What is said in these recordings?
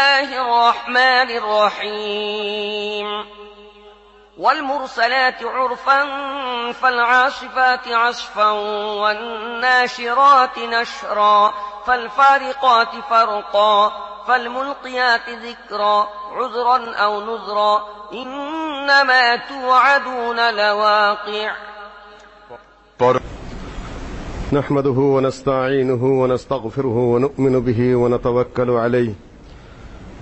الله الرحمن الرحيم. والمرسلات عرفا فالعاصفات عصفا والناشرات نشرا فالفارقات فرقا فالملقيات ذكرا عذرا أو نذرا إنما توعدون لواقع. نحمده ونستعينه ونستغفره ونؤمن به ونتوكل عليه.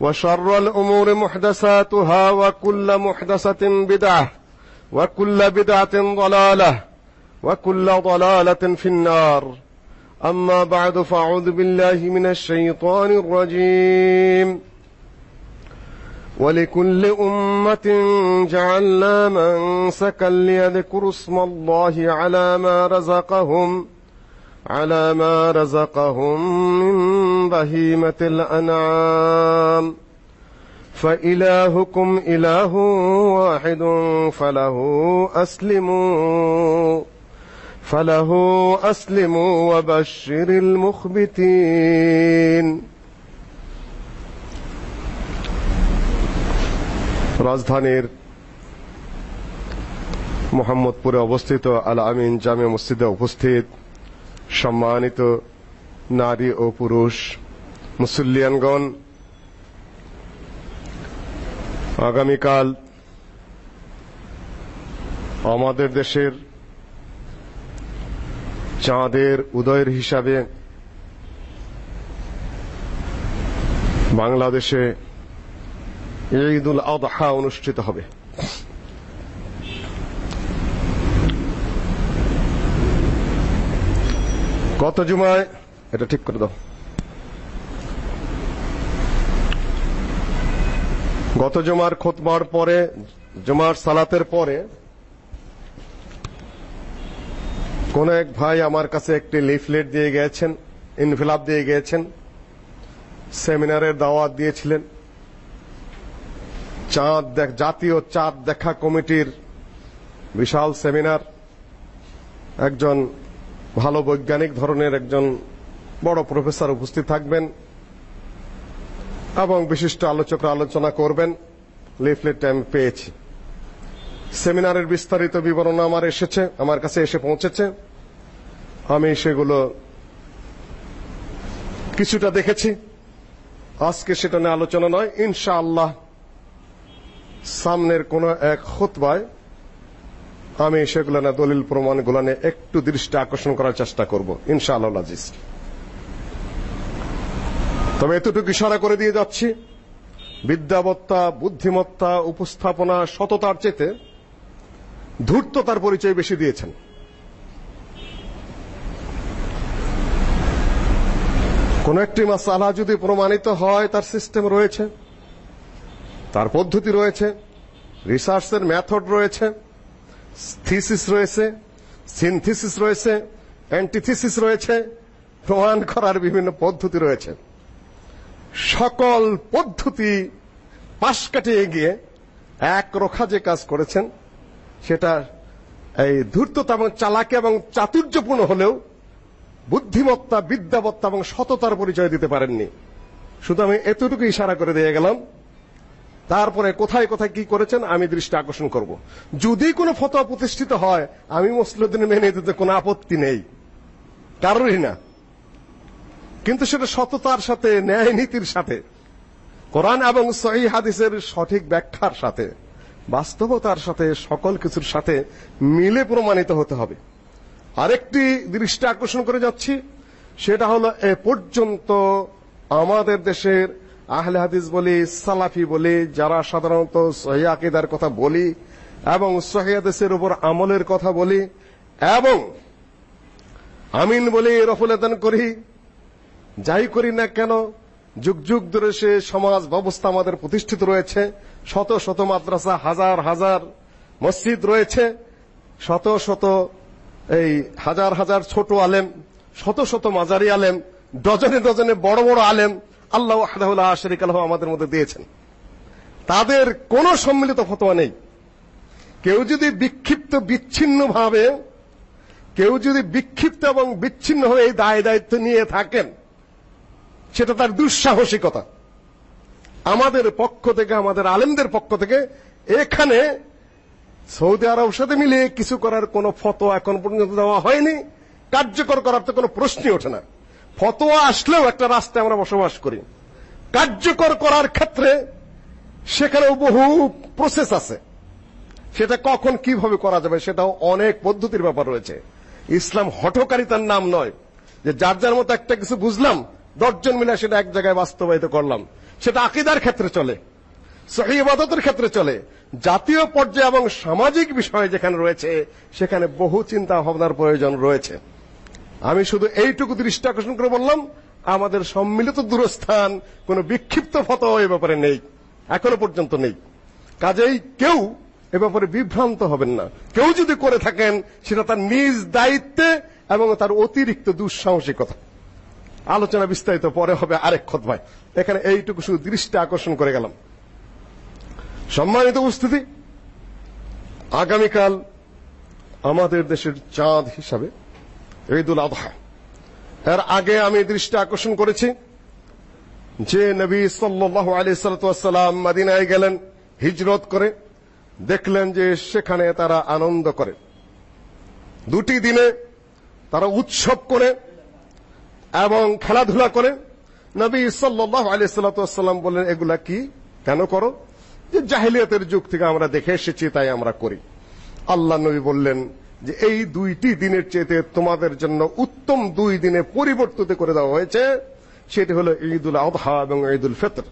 وشر الأمور محدثاتها وكل محدثة بدعة وكل بدعة ضلالة وكل ضلالة في النار. أما بعد فأعوذ بالله من الشيطان الرجيم. ولكل أمة جعلنا منسكا ليذكروا اسم الله على ما رزقهم على ما رزقهم من بهيمة الأنعام فإلهكم إله واحد فله أسلموا فله أسلموا وبشر المخبتين রাজধানীর মোহাম্মদপুরে অবস্থিত আল আমিন জামে মসজিদে উপস্থিত সম্মানিত নারী ও পুরুষ, মুসল্লিয়ানগণ, আগামীকাল আমাদের দেশের চাঁদের উদয়ের হিসাবে বাংলাদেশে ঈদুল আদহা অনুষ্ঠিত হবে। গত জুমায়, এটা ঠিক করে দাও। গত জুমার খুতবার পরে, জুমার সালাতের পরে, কোন এক ভাই আমার কাছে একটি লিফলেট দিয়ে গিয়েছেন, ইনভেলাপ দিয়ে গিয়েছেন, সেমিনারের দাওয়াত দিয়েছিলেন। চাঁদ দেখ জাতীয় চাঁদ দেখা কমিটির বিশাল সেমিনার। একজন ভালো বৈজ্ঞানিক ধরনের একজন বড় প্রফেসর উপস্থিত থাকবেন এবং বিশিষ্ট আলোচকরা আলোচনা করবেন। লিফলেট আমি পেয়েছি। সেমিনারের বিস্তারিত বিবরণ আমার এসেছে, আমার কাছে এসে পৌঁছেছে। আমি সেগুলো কিছুটা দেখেছি। আজকে সেটা নিয়ে আলোচনা নয়, ইনশাআল্লাহ সামনের কোন এক খুতবায় আমি সেগুলো না দলিল প্রমাণগুলো নিয়ে একটু দৃষ্টি আকর্ষণ করার চেষ্টা করব। ইনশাআল্লাহ, আজিজ। তবে এতটুকু ইশারা করে দিয়ে যাচ্ছি। বিদ্যাবত্তা, বুদ্ধিমত্তা, উপস্থাপনা, সততার চেতে ধূর্ততার পরিচয় বেশি দিয়েছেন। কোন একটি মাসালা যদি প্রমাণিত হয়, তার সিস্টেম রয়েছে, তার পদ্ধতি রয়েছে, রিসার্চের মেথড রয়েছে থিসিস রয়েছে, সিনথিসিস রয়েছে, অ্যান্টিথিসিস রয়েছে, প্রমাণ করার বিভিন্ন পদ্ধতি রয়েছে। সকল পদ্ধতি পাশ কাটিয়ে গিয়ে এক রোখা যে কাজ করেছেন, সেটা এই ধূর্ততা এবং চালাকি এবং চাতুর্যপূর্ণ হলেও বুদ্ধিমত্তা, বিদ্যাবত্তা এবং সততার পরিচয় দিতে পারেননি। শুধু আমি এতটুকু ইশারা করে দিয়ে গেলাম তারপরে কোথায় কোথায় কি করেছেন, আমি দৃষ্টি আকর্ষণ করব। যদি কোনো ফতোয়া প্রতিষ্ঠিত হয়, আমি মুসলিমদের মেনে দিতে কোনো আপত্তি নেই। কারোরই না। কিন্তু সেটা সততার সাথে, ন্যায় নীতির সাথে, কোরআন এবং সহি হাদিসের সঠিক ব্যাখ্যার সাথে, বাস্তবতার সাথে, সকল কিছুর সাথে মিলে প্রমাণিত হতে হবে। আরেকটি দৃষ্টি আকর্ষণ করে যাচ্ছি, সেটা হলো এ পর্যন্ত আমাদের দেশের আহলে হাদিস বলি, সালাফি বলি, যারা সাধারণত সহি আকীদার কথা বলি এবং সহি হাদিসের উপর আমলের কথা বলি এবং আমিন বলি, রফুল আদান করি, যাই করি না কেন, যুগ যুগ ধরে সে সমাজ ব্যবস্থা আমাদের প্রতিষ্ঠিত রয়েছে। শত শত মাদ্রাসা, হাজার হাজার মসজিদ রয়েছে। শত শত এই হাজার হাজার ছোট আলেম, শত শত মাজারি আলেম, ডজনে ডজনে বড় বড় আলেম আল্লাহ ওয়াহদাহুল আশরিক আল্লাহ আমাদের মধ্যে দিয়েছেন। তাদের কোনো সম্মিলিত ফতোয়া নেই। কেউ যদি বিক্ষিপ্ত বিচ্ছিন্নভাবে, কেউ যদি বিক্ষিপ্ত এবং বিচ্ছিন্ন হয়ে এই দায় দায়িত্ব নিয়ে থাকেন, সেটা তার দুঃসাহসিকতা। আমাদের পক্ষ থেকে, আমাদের আলেমদের পক্ষ থেকে এখানে সৌদি আরব সাথে মিলে কিছু করার কোনো ফতোয়া এখন পর্যন্ত দেওয়া হয়নি। কার্যকর করার তো কোনো প্রশ্নই ওঠে না। ফতোয়া আসলেও একটা রাস্তায় আমরা বসবাস করি। কার্যকর করার ক্ষেত্রে সেখানেও বহু প্রসেস আছে। সেটা কখন কীভাবে করা যাবে সেটাও অনেক পদ্ধতির ব্যাপার রয়েছে। ইসলাম হঠকারিতার নাম নয়। যে যার যার মতো একটা কিছু বুঝলাম, দশজন মিলে সেটা এক জায়গায় বাস্তবায়িত করলাম। সেটা আকিদার ক্ষেত্রে চলে, সহি ইবাদতের ক্ষেত্রে চলে। জাতীয় পর্যায়ে এবং সামাজিক বিষয় যেখানে রয়েছে, সেখানে বহু চিন্তা ভাবনার প্রয়োজন রয়েছে। আমি শুধু এইটুকু দৃষ্টি আকর্ষণ করে বললাম, আমাদের সম্মিলিত দূরস্থান কোনো বিক্ষিপ্ত ফতোয়া এ ব্যাপারে নেই, এখনও পর্যন্ত নেই। কাজেই কেউ এ ব্যাপারে বিভ্রান্ত হবেন না। কেউ যদি করে থাকেন, সেটা তার নিজ দায়িত্বে এবং তার অতিরিক্ত দুঃসাহসিকতা। আলোচনা বিস্তারিত পরে হবে আরেক খতবায়। এখানে এইটুকু শুধু দৃষ্টি আকর্ষণ করে গেলাম। সম্মানিত উপস্থিতি, আগামীকাল আমাদের দেশের চাঁদ হিসাবে ঈদুল আজহা এর আগে আমি দৃষ্টি আকর্ষণ করেছি যে নবী সাল্লাল্লাহু আলাইহি সাল্লাম মদিনায় গেলেন, হিজরত করে, দেখলেন যে সেখানে তারা আনন্দ করে। দুটি দিনে তারা উৎসব করে এবং খেলাধুলা করে। নবী সাল্লাল্লাহু আলাইহি সাল্লাম বললেন, এগুলা কি? কেন করো? যে জাহেলিয়াতের যুগ থেকে আমরা দেখে এসেছি, তাই আমরা করি। আল্লাহ নবী বললেন যে এই দুইটি দিনের চেয়ে তোমাদের জন্য উত্তম দুই দিনে পরিবর্তিত করে দেওয়া হয়েছে, সেটি হলো ঈদুল আযহা এবং ঈদুল ফিতর।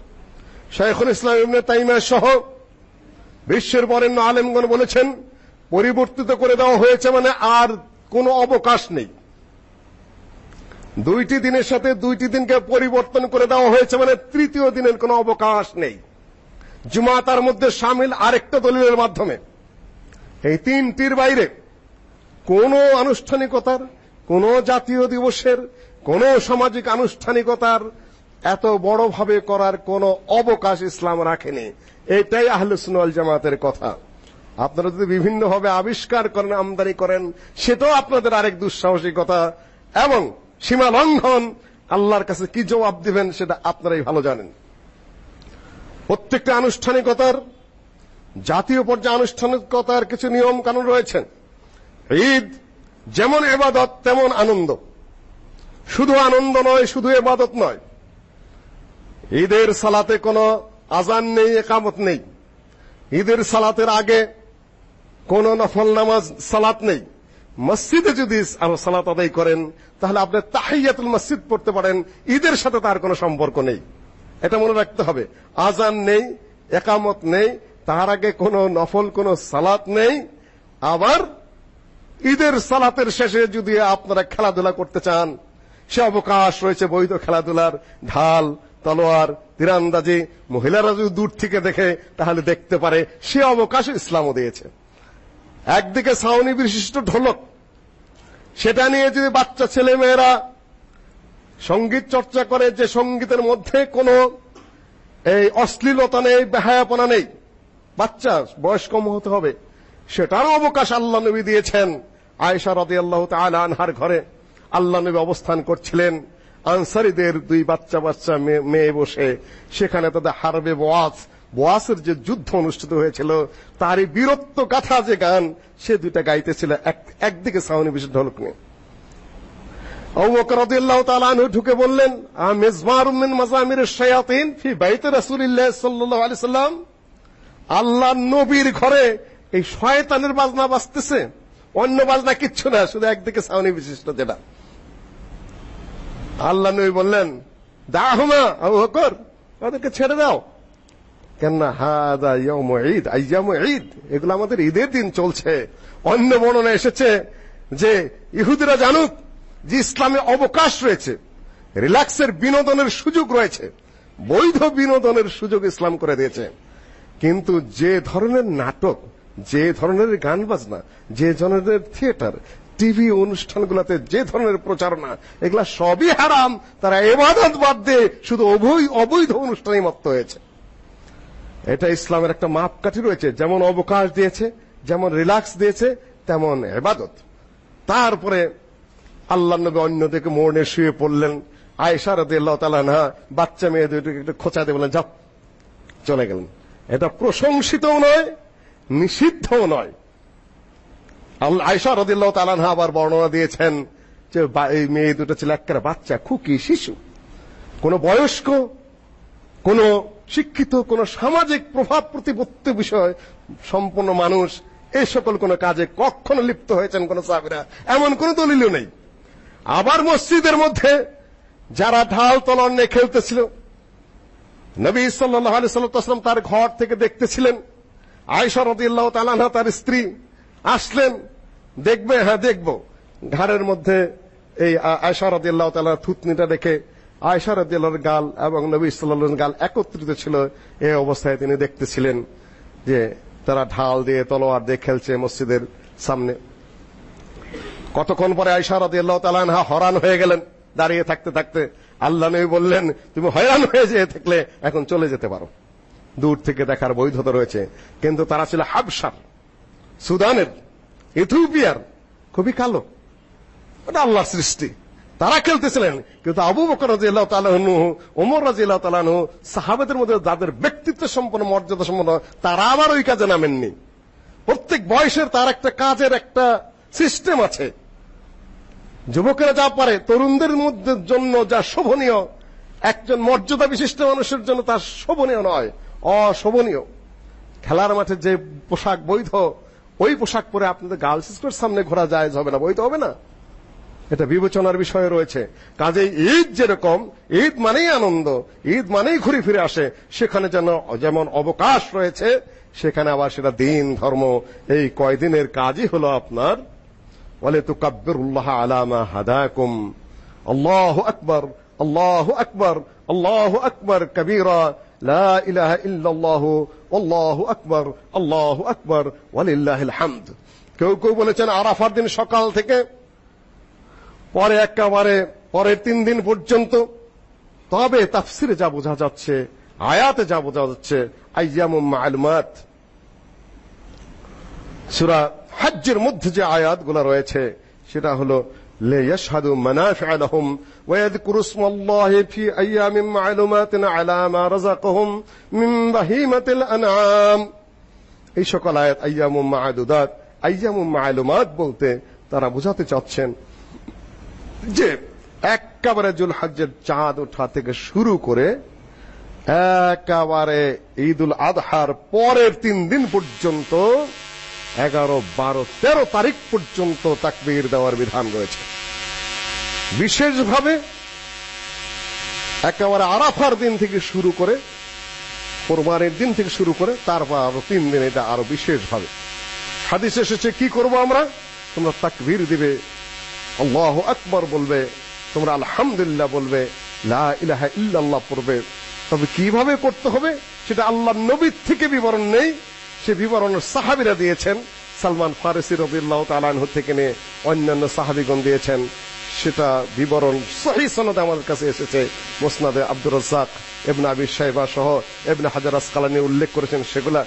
শাইখুল ইসলাম ইবনে তাইমিয়া সহ বিশ্বের বরেণ্য আলেমগণ বলেছেন, পরিবর্তিত করে দেওয়া হয়েছে মানে আর কোনো অবকাশ নেই। দুইটি দিনের সাথে দুইটি দিনকে পরিবর্তন করে দেওয়া হয়েছে মানে তৃতীয় দিনের কোনো অবকাশ নেই। জুমা তার মধ্যে সামিল আরেকটা দলিলের মাধ্যমে। এই তিনটির বাইরে কোন আনুষ্ঠানিকতার, কোন জাতীয় দিবসের, কোন সামাজিক আনুষ্ঠানিকতার এত বড়ভাবে করার কোন অবকাশ ইসলাম রাখেনি। এটাই আহলে জামাতের কথা। আপনারা যদি বিভিন্নভাবে আবিষ্কার করেন, আমদানি করেন, সেটাও আপনাদের আরেক দুঃসাহসিকতা। এবং সীমা লঙ্ঘন, আল্লাহর কাছে কি জবাব দিবেন, সেটা আপনারাই ভালো জানেন। প্রত্যেকটা আনুষ্ঠানিকতার, জাতীয় পর্যায়ে আনুষ্ঠানিকতার কিছু নিয়ম কানুন রয়েছে। ঈদ যেমন এবাদত, তেমন আনন্দ। শুধু আনন্দ নয়, শুধু এবাদত নয়। ঈদের সালাতে কোনো আজান নেই, একামত নেই। ঈদের সালাতের আগে কোন নফল নামাজ, সালাত নেই। মসজিদে যদি সালাত আদায় করেন, তাহলে আপনি তাহিয়াতুল মসজিদ পড়তে পারেন। ঈদের সাথে তার কোনো সম্পর্ক নেই। এটা মনে রাখতে হবে। আজান নেই, একামত নেই, তার আগে কোনো নফল, কোনো সালাত নেই, আবার ঈদের সালাতের শেষে যদি আপনারা খেলাধুলা করতে চান, সে অবকাশ রয়েছে বৈধ খেলাধুলার ঢাল, তলোয়ার, তীরান্দাজি। মহিলারা যদি দূর থেকে দেখে, তাহলে দেখতে পারে সে অবকাশ ইসলামও দিয়েছে। একদিকে সাউনি বিশিষ্ট ঢোলক, সেটা নিয়ে যদি বাচ্চা ছেলে মেয়েরা সংগীত চর্চা করে, যে সঙ্গীতের মধ্যে কোনো এই অশ্লীলতা নেই, বেহায়াপনা নেই, বাচ্চা বয়স কম হতে হবে। সেটারও অবকাশ আল্লাহ নবী দিয়েছেন। আয়েশা রাদিয়াল্লাহু তাআলা আনহার ঘরে আল্লাহ নবী অবস্থান করছিলেন। আনসারীদের দুই বাচ্চা বাচ্চা মেয়ে বসে। সেখানে তাদের হারবে বোয়াস বোয়াসের যে যুদ্ধ অনুষ্ঠিত হয়েছিল, তারই বীরত্ব গাথা যে গান, সে দুইটা গাইতেছিল। একদিকে সাউনি বিশেষ ঢোলক নিয়ে রাদিয়াল্লাহু তাআলা ঢুকে বললেন, আ মিজমারুম মিন মাজামির শায়াতিন ফি বাইত রাসূলিল্লাহ সাল্লাল্লাহু আলাইহি সাল্লাম। আল্লাহ নবীর ঘরে এই শয়তানের বাজনা বাজতেছে, অন্য বাজনা কিচ্ছু না, শুধু একদিকে সাউনি বিশিষ্ট যেটা। আল্লাহ নবী বললেন দাহুমা আবু বকর, ওদেরকে ছেড়ে দাও। কেন হাদা ইয়াউম ঈদ, আইয়াম ঈদ, এগুলো আমাদের ঈদের দিন চলছে। অন্য বর্ণনা এসেছে যে, ইহুদিরা জানুক যে ইসলামে অবকাশ রয়েছে, রিল্যাক্সের বিনোদনের সুযোগ রয়েছে, বৈধ বিনোদনের সুযোগ ইসলাম করে দিয়েছে। কিন্তু যে ধরনের নাটক যে ধরনের গান বাজনা, যে ধরনের থিয়েটার, টিভি অনুষ্ঠানগুলোতে যে ধরনের প্রচারণা, এগুলা সবই হারাম। তারা এবাদত বাদ দিয়ে শুধু অবৈধ অনুষ্ঠানে মত্ত হয়েছে। এটা ইসলামের একটা মাপকাঠি রয়েছে। যেমন অবকাশ দিয়েছে, যেমন রিল্যাক্স দিয়েছে, তেমন এবাদত। তারপরে আল্লাহ নবী অন্যদিকে মোড়ে শুয়ে পড়লেন। রাদিয়াল্লাহু তাআলা না বাচ্চা মেয়ে একটু খোঁচা দিয়ে বলেন যাও, চলে গেলেন। এটা প্রশংসিতও নয় নিষিদ্ধও নয়। আয়েশা রাদিয়াল্লাহু তাআলা আবার বর্ণনা দিয়েছেন যে এই মেয়ে দুটো ছিল একটা বাচ্চা, খুকি, শিশু। কোন বয়স্ক, কোন শিক্ষিত, কোন সামাজিক প্রভাব প্রতিপত্তি বিষয়, সম্পূর্ণ মানুষ এই সকল কোন কাজে কখনো লিপ্ত হয়েছেন কোন সাহাবীরা। এমন কোন দলিলও নেই। আবার মসজিদের মধ্যে যারা ঢাল তলন নিয়ে খেলতেছিল, নবী সাল্লাল্লাহু আলাইহি সাল্লাম তার ঘর থেকে দেখতেছিলেন। আয়েশা রাদিয়াল্লাহু তাআলা তার স্ত্রী আসলেন, দেখবে হ্যাঁ দেখব। ঘরের মধ্যে এই আয়েশা রাদিয়াল্লাহু তাআলা থুতনিটা রেখে আয়েশা রাদিয়াল্লাহর গাল এবং নবী সাল্লাল্লাহু গাল একত্রিত ছিল। এই অবস্থায় তিনি দেখতেছিলেন যে তারা ঢাল দিয়ে তলোয়ার দিয়ে খেলছে মসজিদের সামনে। কতক্ষণ পরে আয়েশা রাদিয়াল্লাহু তাআলা হরান হয়ে গেলেন। দাঁড়িয়ে থাকতে থাকতে আল্লাহ নবী বললেন, তুমি হয়রান হয়ে যেয়ে থাকলে এখন চলে যেতে পারো। দূর থেকে দেখার বৈধতা রয়েছে। কিন্তু তারা ছিল হাবসার সুদানের, ইথিওপিয়ার, খুবই কালো। ওটা আল্লাহর সৃষ্টি। তারা খেলতেছিলেন, কিন্তু আবু বকর রাদিয়াল্লাহু তাআলা ওমর রাদিয়াল্লাহু তাআলা সাহাবাদের মধ্যে যাদের ব্যক্তিত্ব সম্পন্ন, মর্যাদা সম্পন্ন, তারা আবার ওই কাজে নামেননি। প্রত্যেক বয়সের তার একটা কাজের একটা সিস্টেম আছে। যুবকেরা যা পারে, তরুণদের মধ্যে জন্য যা শোভনীয়, একজন মর্যাদা বিশিষ্ট মানুষের জন্য তা শোভনীয় নয়। অশোভনীয়। খেলার মাঠে যে পোশাক বৈধ, ওই পোশাক পরে আপনাদের গার্লস স্কুলের সামনে ঘোরা যায়, হবে না, বৈধ হবে না। এটা বিবেচনার বিষয় রয়েছে। কাজেই ঈদ যেরকম, ঈদ মানেই আনন্দ, ঈদ মানেই ঘুরে ফিরে আসে, সেখানে যেন যেমন অবকাশ রয়েছে, সেখানে আবার সেটা দিন, ধর্ম, এই কয়দিনের কাজই হলো আপনার। বলে তো কাব্বিরুল্লাহ আলামা হাদাকুম। আল্লাহু আকবার আল্লাহু আকবার আল্লাহু আকবার, কবীরা। লা ইলাহা ইল্লাল্লাহ আল্লাহু আকবার আল্লাহু আকবার ওয়ালিল্লাহিল হামদ কেউ কেউ বলেছেন আরাফার দিন সকাল থেকে পরে একেবারে পরের তিন দিন পর্যন্ত তবে তাফসিরে যা বোঝা যাচ্ছে আয়াতে যা বোঝা যাচ্ছে আইয়ামুম মালুমাত সূরা হজ্জের মধ্যে যে আয়াতগুলো রয়েছে সেটা হলো ليشهدوا منافع لهم ويذكروا اسم الله في أيام معلومات على ما رزقهم من بهيمة الأنعام এই সকল আয়াত আইয়ামুম মা'দুদাত আইয়ামুম মা'লুমাত বলতে তারা বোঝাতে চাচ্ছেন যে একেবারে জুলহজ্জের চাঁদ ওঠা থেকে শুরু করে একেবারে ঈদুল আদহার পরের তিন দিন পর্যন্ত এগারো বারো তেরো তারিখ পর্যন্ত তাকবীর দেওয়ার বিধান রয়েছে বিশেষভাবে একেবারে আরাফার দিন থেকে শুরু করে, কোরবানির দিন থেকে শুরু করে, তারপর আরও তিন দিন এটা আরও বিশেষভাবে। হাদিস এসেছে, কি করব আমরা? তোমরা তাকবীর দিবে, আল্লাহ আকবর বলবে, তোমরা আলহামদুলিল্লাহ বলবে, লা ইলাহা ইল্লাল্লাহ পড়বে। তবে কীভাবে করতে হবে? সেটা আল্লাহ নবীর থেকে বিবরণ নেই। সে বিবরণ সাহাবীরা দিয়েছেন। সালমান ফারসি রাদিয়াল্লাহু তাআলা থেকে নিয়ে অন্যান্য সাহাবীগণ দিয়েছেন। সেটা বিবরণ সহি সনদে আমাদের কাছে এসেছে। মুসনাদে আব্দুর রাজ্জাক, ইবনে আবি শাইবা সহ ইবনে হাজার আসকালানি উল্লেখ করেছেন সেগুলা।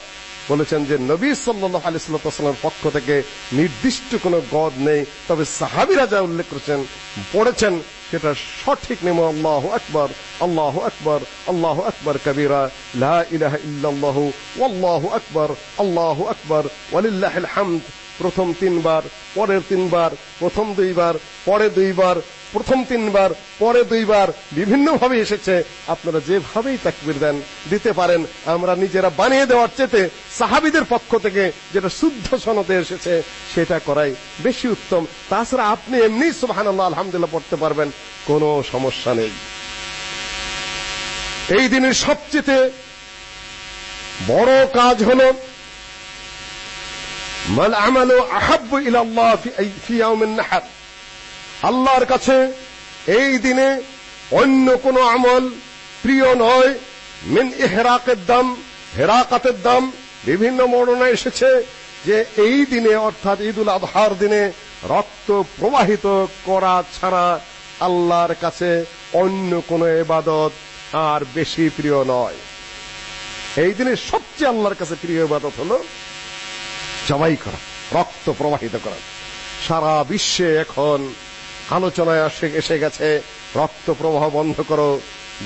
বলেছেন যে, নবী সাল্লাল্লাহু আলাইহি সাল্লামের পক্ষ থেকে নির্দিষ্ট কোনো গদ নেই, তবে সাহাবীরা যা উল্লেখ করেছেন, পড়েছেন, সেটা সঠিক নেম আল্লাহু আকবার আল্লাহু আকবার আল্লাহু আকবার কবীরা, লা ইলাহা ইল্লাল্লাহু, ওয়াল্লাহু আকবার, আল্লাহু আকবার, ওয়ালিল্লাহিল হামদ প্রথম তিনবার, পরের তিনবার, প্রথম দুইবার, পরে দুইবার, প্রথম তিনবার, পরে দুইবার বিভিন্নভাবে এসেছে। আপনারা যেভাবেই তাকবির দেন, দিতে পারেন। আমরা নিজেরা বানিয়ে দেওয়ার চেতে সাহাবিদের পক্ষ থেকে যেটা শুদ্ধ সনদে এসেছে, সেটা করাই বেশি উত্তম। তাছাড়া আপনি এমনি, সুবহানাল্লাহ, আলহামদুলিল্লাহ পড়তে পারবেন, কোনো সমস্যা নেই। এই দিনের সবচেয়ে বড় কাজ হলো আল্লাহর কাছে এই দিনে অন্য কোন আমল প্রিয় নয়। মিন ইহরাকের দাম, হেরাকাতের দাম বিভিন্ন বর্ণনায় এসেছে যে এই দিনে অর্থাৎ ঈদুল আজহার দিনে রক্ত প্রবাহিত করা ছাড়া আল্লাহর কাছে অন্য কোন এবাদত আর বেশি প্রিয় নয়। এই দিনে সবচেয়ে আল্লাহর কাছে প্রিয় ইবাদত হলো জবাই করা, রক্ত প্রবাহিত করা। সারা বিশ্বে এখন আলোচনায় আসে, এসে গেছে, রক্ত প্রবাহ বন্ধ করো,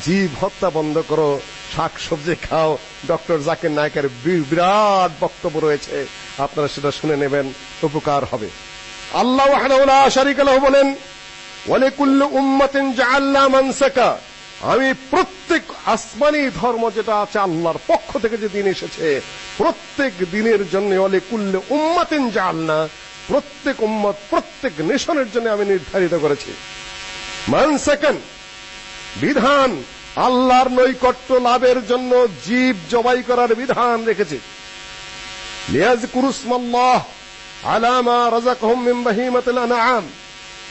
জীব হত্যা বন্ধ করো, শাক সবজি খাও, ডক্টর জাকির নায়কের বিরাট বক্তব্য রয়েছে। আপনারা সেটা শুনে নেবেন, উপকার হবে। আল্লাহ বলেন, ওয়ালিকুল্লি উম্মাতিন জাআলনা মানসাকা। আমি প্রত্যেক আসমানি ধর্ম যেটা আছে আল্লাহর পক্ষ থেকে যে দিন এসেছে, প্রত্যেক দিনের জন্য ওয়ালিকুল্লি উম্মাতিন জাআলনা, প্রত্যেক উম্মত প্রত্যেক নেশনের জন্য আমি নির্ধারিত করেছি। মানসাকান বিধান, আল্লাহর নৈকট্য লাভের জন্য জীব জবাই করার বিধান রেখেছে। লিয়াজকুরুসমাল্লাহ আলা মা রাযাকাহুম মিন বাহিমাতিল আনআম,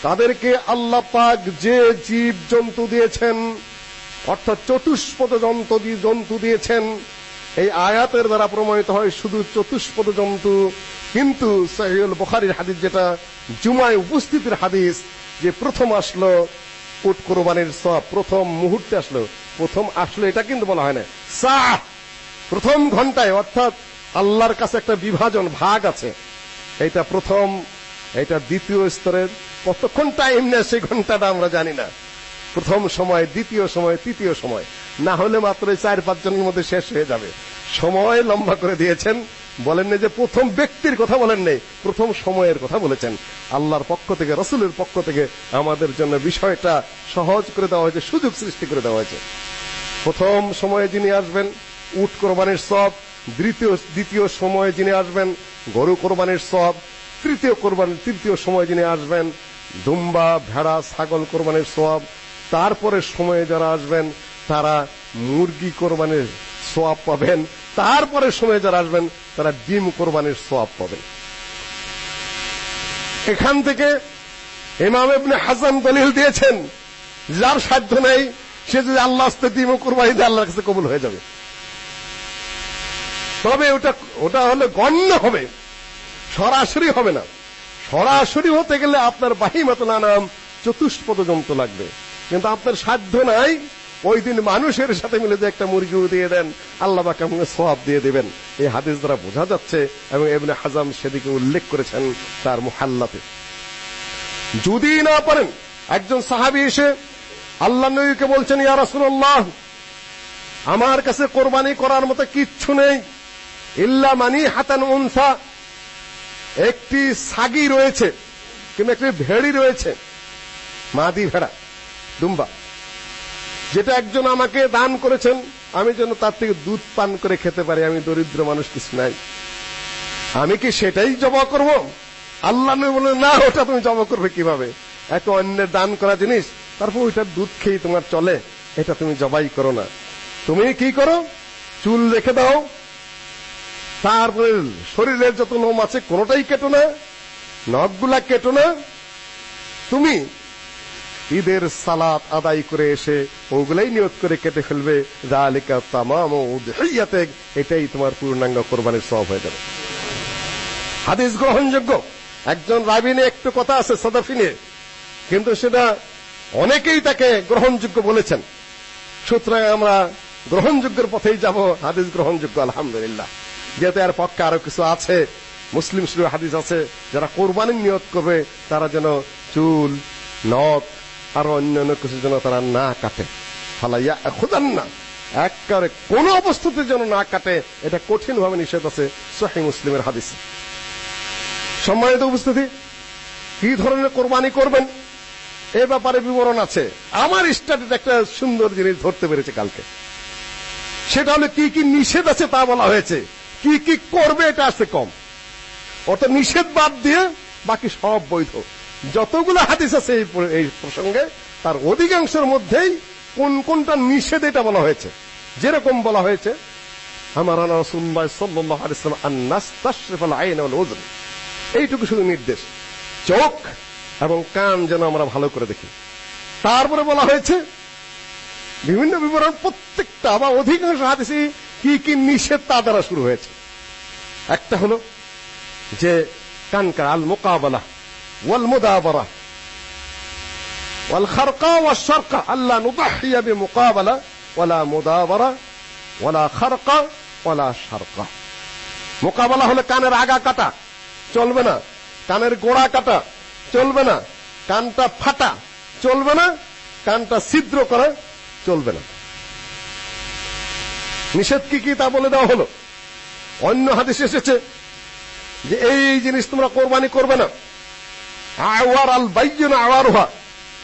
তাদেরকে আল্লাহ পাক যে জীব জন্তু দিয়েছেন অর্থাৎ চতুষ্পদ জন্তু জন্তু দিয়েছেন। এই আয়াতের দ্বারা প্রমাণিত হয় শুধু চতুষ্পদ জন্তু, কিন্তু সহিহুল বুখারীর হাদিস যেটা, জুমায় উপস্থিতির হাদিস যে প্রথম আসলো উট কোরবানির সব প্রথম মুহূর্তে আসলো। প্রথম আসলো এটা কিন্তু বলা হয় না। সা প্রথম ঘন্টায়, অর্থাৎ আল্লাহর কাছে একটা বিভাজন, ভাগ আছে। এটা প্রথম এটা দ্বিতীয় স্তরের, কতক্ষণ টাইম নেয় সেই ঘন্টাটা আমরা জানি না। প্রথম সময়, দ্বিতীয় সময়, তৃতীয় সময়। না হলে মাত্র চার পাঁচজনের মধ্যে শেষ হয়ে যাবে। সময় লম্বা করে দিয়েছেন। বলেন যে প্রথম ব্যক্তির কথা বলেন নেই, প্রথম সময়ের কথা বলেছেন। আল্লাহর পক্ষ থেকে, রসুলের পক্ষ থেকে আমাদের জন্য বিষয়টা সহজ করে দেওয়া হয়েছে, সুযোগ সৃষ্টি করে দেওয়া হয়েছে। প্রথম সময়ে যিনি আসবেন, উট কোরবানির সব, দ্বিতীয় দ্বিতীয় সময়ে যিনি আসবেন, গরু কোরবানির সব, তৃতীয় কোরবানির তৃতীয় সময়ে যিনি আসবেন, দুম্বা, ভেড়া, ছাগল কোরবানির সব তারপরে সময়ে যারা আসবেন, তারা মুরগি কোরবানির সোয়াব পাবেন। তারপরে সময়ে যারা আসবেন, তারা ডিম কোরবানির সোয়াব পাবেন। এখান থেকে ইমাম ইবনে হাসান দলিল দিয়েছেন, যার সাধ্য নেই, সে যদি আল্লাহ আস্তে ডিম কোরবানি দিয়ে, আল্লাহর কাছে কবুল হয়ে যাবে। তবে ওটা ওটা হলে গণ্য হবে, সরাসরি হবে না। সরাসরি হতে গেলে আপনার বাহিমাতুল নাম চতুষ্পদ যন্ত্র লাগবে। কিন্তু আপনার সাধ্য নাই, ওই দিন মানুষের সাথে মিলে যে একটা মুরগিও দিয়ে দেন, আল্লাহ পাক আপনাকে সওয়াব দিয়ে দিবেন। এই হাদিস দ্বারা বোঝা যাচ্ছে এবং ইবনে হাজাম সেদিকে উল্লেখ করেছেন তার মুহাল্লাতে। যদি না পারেন, একজন সাহাবী এসে আল্লাহ নবীকে বলছেন, ইয়া রাসূলুল্লাহ, আমার কাছে কোরবানি করার মতো কিচ্ছু নেই, ইল্লা মানি হাতান উনসা, একটি সাগি রয়েছে, কিংবা একটি ভেড়ি রয়েছে, মাদি ভেড়া। দুম্বা। যেটা একজন আমাকে দান করেছেন, আমি যেন তার থেকে দুধ পান করে খেতে পারি, আমি দরিদ্র মানুষ কিছু নাই। আমি কি সেটাই জমা করব? আল্লাহ বললেন, না, ওটা তুমি জমা করবে কীভাবে? এত অন্যের দান করা জিনিস, তারপর ওইটার দুধ খেয়ে তোমার চলে। এটা তুমি জবাই করো না। তুমি কি করো? চুল রেখে দাও। তারপরে শরীরের যত লোম আছে, কোনোটাই কেটো না, নখগুলা কেটো না। তুমি ঈদের সালাত আদায় করে এসে ওগুলাই নিয়ত করে কেটে ফেলবে। জালিকা তামাম উদহিয়াতে এটাই তোমার পূর্ণাঙ্গ কোরবানির সওয়াব হয়ে যাবে। হাদিস গ্রহণযোগ্য। একজন রাবিনে একটু কথা আছে সাদাফি নিয়ে। কিন্তু সেটা অনেকেই তাকে গ্রহণযোগ্য বলেছেন। সুতরাং আমরা গ্রহণযোগ্যের পথেই যাব, হাদিস গ্রহণযোগ্য, আলহামদুলিল্লাহ। যেহেতু এর পক্ষে আরও কিছু আছে, মুসলিম শরীফ হাদিস আছে, যারা কোরবানির নিয়ত করবে, তারা যেন চুল, নখ আর অন্যান্য কিছু যেন তারা না কাটে। ফালাইয়া খুদান না একবারে কোন অবস্থাতে যেন না কাটে, এটা কঠিন ভাবে নিষেধ আছে সহি মুসলিমের হাদিসে। সম্মানিত উপস্থিতি, কি ধরনের কোরবানি করবেন? এ ব্যাপারে বিবরণ আছে। আমার স্টাডিতে একটা সুন্দর জিনিস ধরতে পেরেছে কালকে। সেটা হলো কি কি নিষেধ আছে তা বলা হয়েছে। কি কি করবে এটা আছে কম। অর্থাৎ নিষেধ বাদ দিয়ে বাকি সব বৈধ। যতগুলো হাদিস আছে এই প্রসঙ্গে, তার অধিকাংশের মধ্যেই কোন কোনটা নিষেধ এটা বলা হয়েছে। যেরকম বলা হয়েছে আমার রাসূলুল্লাহ সাল্লাল্লাহু আলাইহি ওয়াসাল্লাম আন নাস্তাশরিফাল আইন ওয়াল উযন এইটুকু শুধু নির্দেশ। চোখ এবং কান যেন আমরা ভালো করে দেখি। তারপরে বলা হয়েছে, বিভিন্ন বিবরণ, প্রত্যেকটা বা অধিকাংশ হাদিসে কি কি নিষেধ তা দ্বারা শুরু হয়েছে। একটা হলো যে কানকা আল মোকাবলা ওয়াল মুদাবরা والخرقة والشرقة ألا نضحي بمقابلة ولا مدابرة ولا خرقة ولا شرقة মোকাবেলা হলে কানের আগা কাটা চলবে না কানের গোড়া কাটা চলবে না কানটা ফাটা চলবে না কানটা ছিদ্র করা চলবে না নিষেধ কি কি তা বলে দেওয়া হলো অন্য হাদিস এসেছে যে এই এই জিনিস তোমরা কোরবানি করবে না আওয়ার আল বাইয়ুন আওয়ারুহা।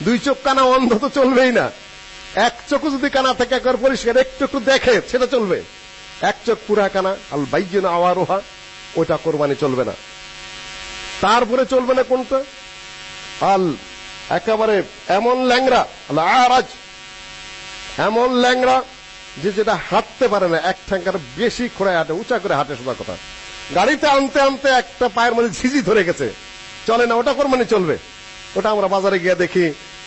দুই চোখ কানা অন্ধ তো চলবেই না। এক চোখ যদি কানা থেকে একবার পরিষ্কার, একটু একটু দেখে সেটা চলবে। এক চোখ পুরা কানা আল বাইয়ুন আওয়ারুহা ওটা কোরবানি চলবে না। তারপরে চলবে না কোনটা? আল একেবারে এমন ল্যাংরা আল আরাজ। এমন ল্যাংরা যে যেটা হাঁটতে পারে না, এক ঠ্যাঙ্কার বেশি খোড়ায় হাঁটে, উঁচা করে হাঁটে, সোজা কথা। গাড়িতে আনতে আনতে একটা পায়ের মধ্যে ঝিঝি ধরে গেছে। চলে না, ওটা কোরবানি চলবে। ওটা আমরা বাজারে গিয়ে দেখি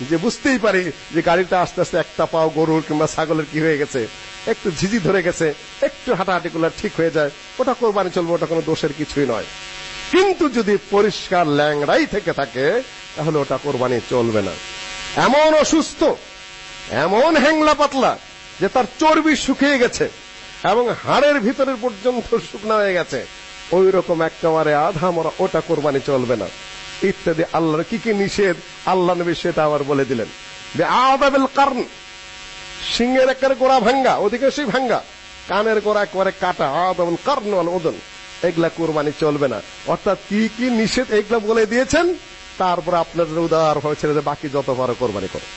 যে বুঝতেই পারি যে গাড়িটা আস্তে আস্তে একটা পাও গরুর কিংবা ছাগলের কি হয়ে গেছে। একটু ঝিঝি ধরে গেছে, একটু হাঁটাহাঁটি করলে ঠিক হয়ে যায়, ওটা কোরবানি চলবে, ওটা কোনো দোষের কিছুই নয়। কিন্তু যদি পরিষ্কার ল্যাংড়াই থেকে থাকে, তাহলে ওটা কোরবানি চলবে না। এমন অসুস্থ, এমন হ্যাংলা পাতলা যে তার চর্বি শুকিয়ে গেছে এবং হাড়ের ভিতরের পর্যন্ত শুকনা হয়ে গেছে। ওই রকম একেবারে আধা মরা, ওটা কোরবানি চলবে না। ইত্যাদি, আল্লাহর কি কি নিষেধ? আল্লাহ নবী সেটা আবার বলে দিলেন। কারণ সিংহের একেবারে গোড়া ভাঙ্গা, অধিকাংশই ভাঙ্গা। কানের গোড়া একেবারে কাটা, আদাবুল কারণ আল ওদন এগুলা কোরবানি চলবে না। অর্থাৎ কি কি নিষেধ এগুলা বলে দিয়েছেন? তারপর আপনাদের উদার ভাবে ছেড়ে বাকি যত পারো কোরবানি করো।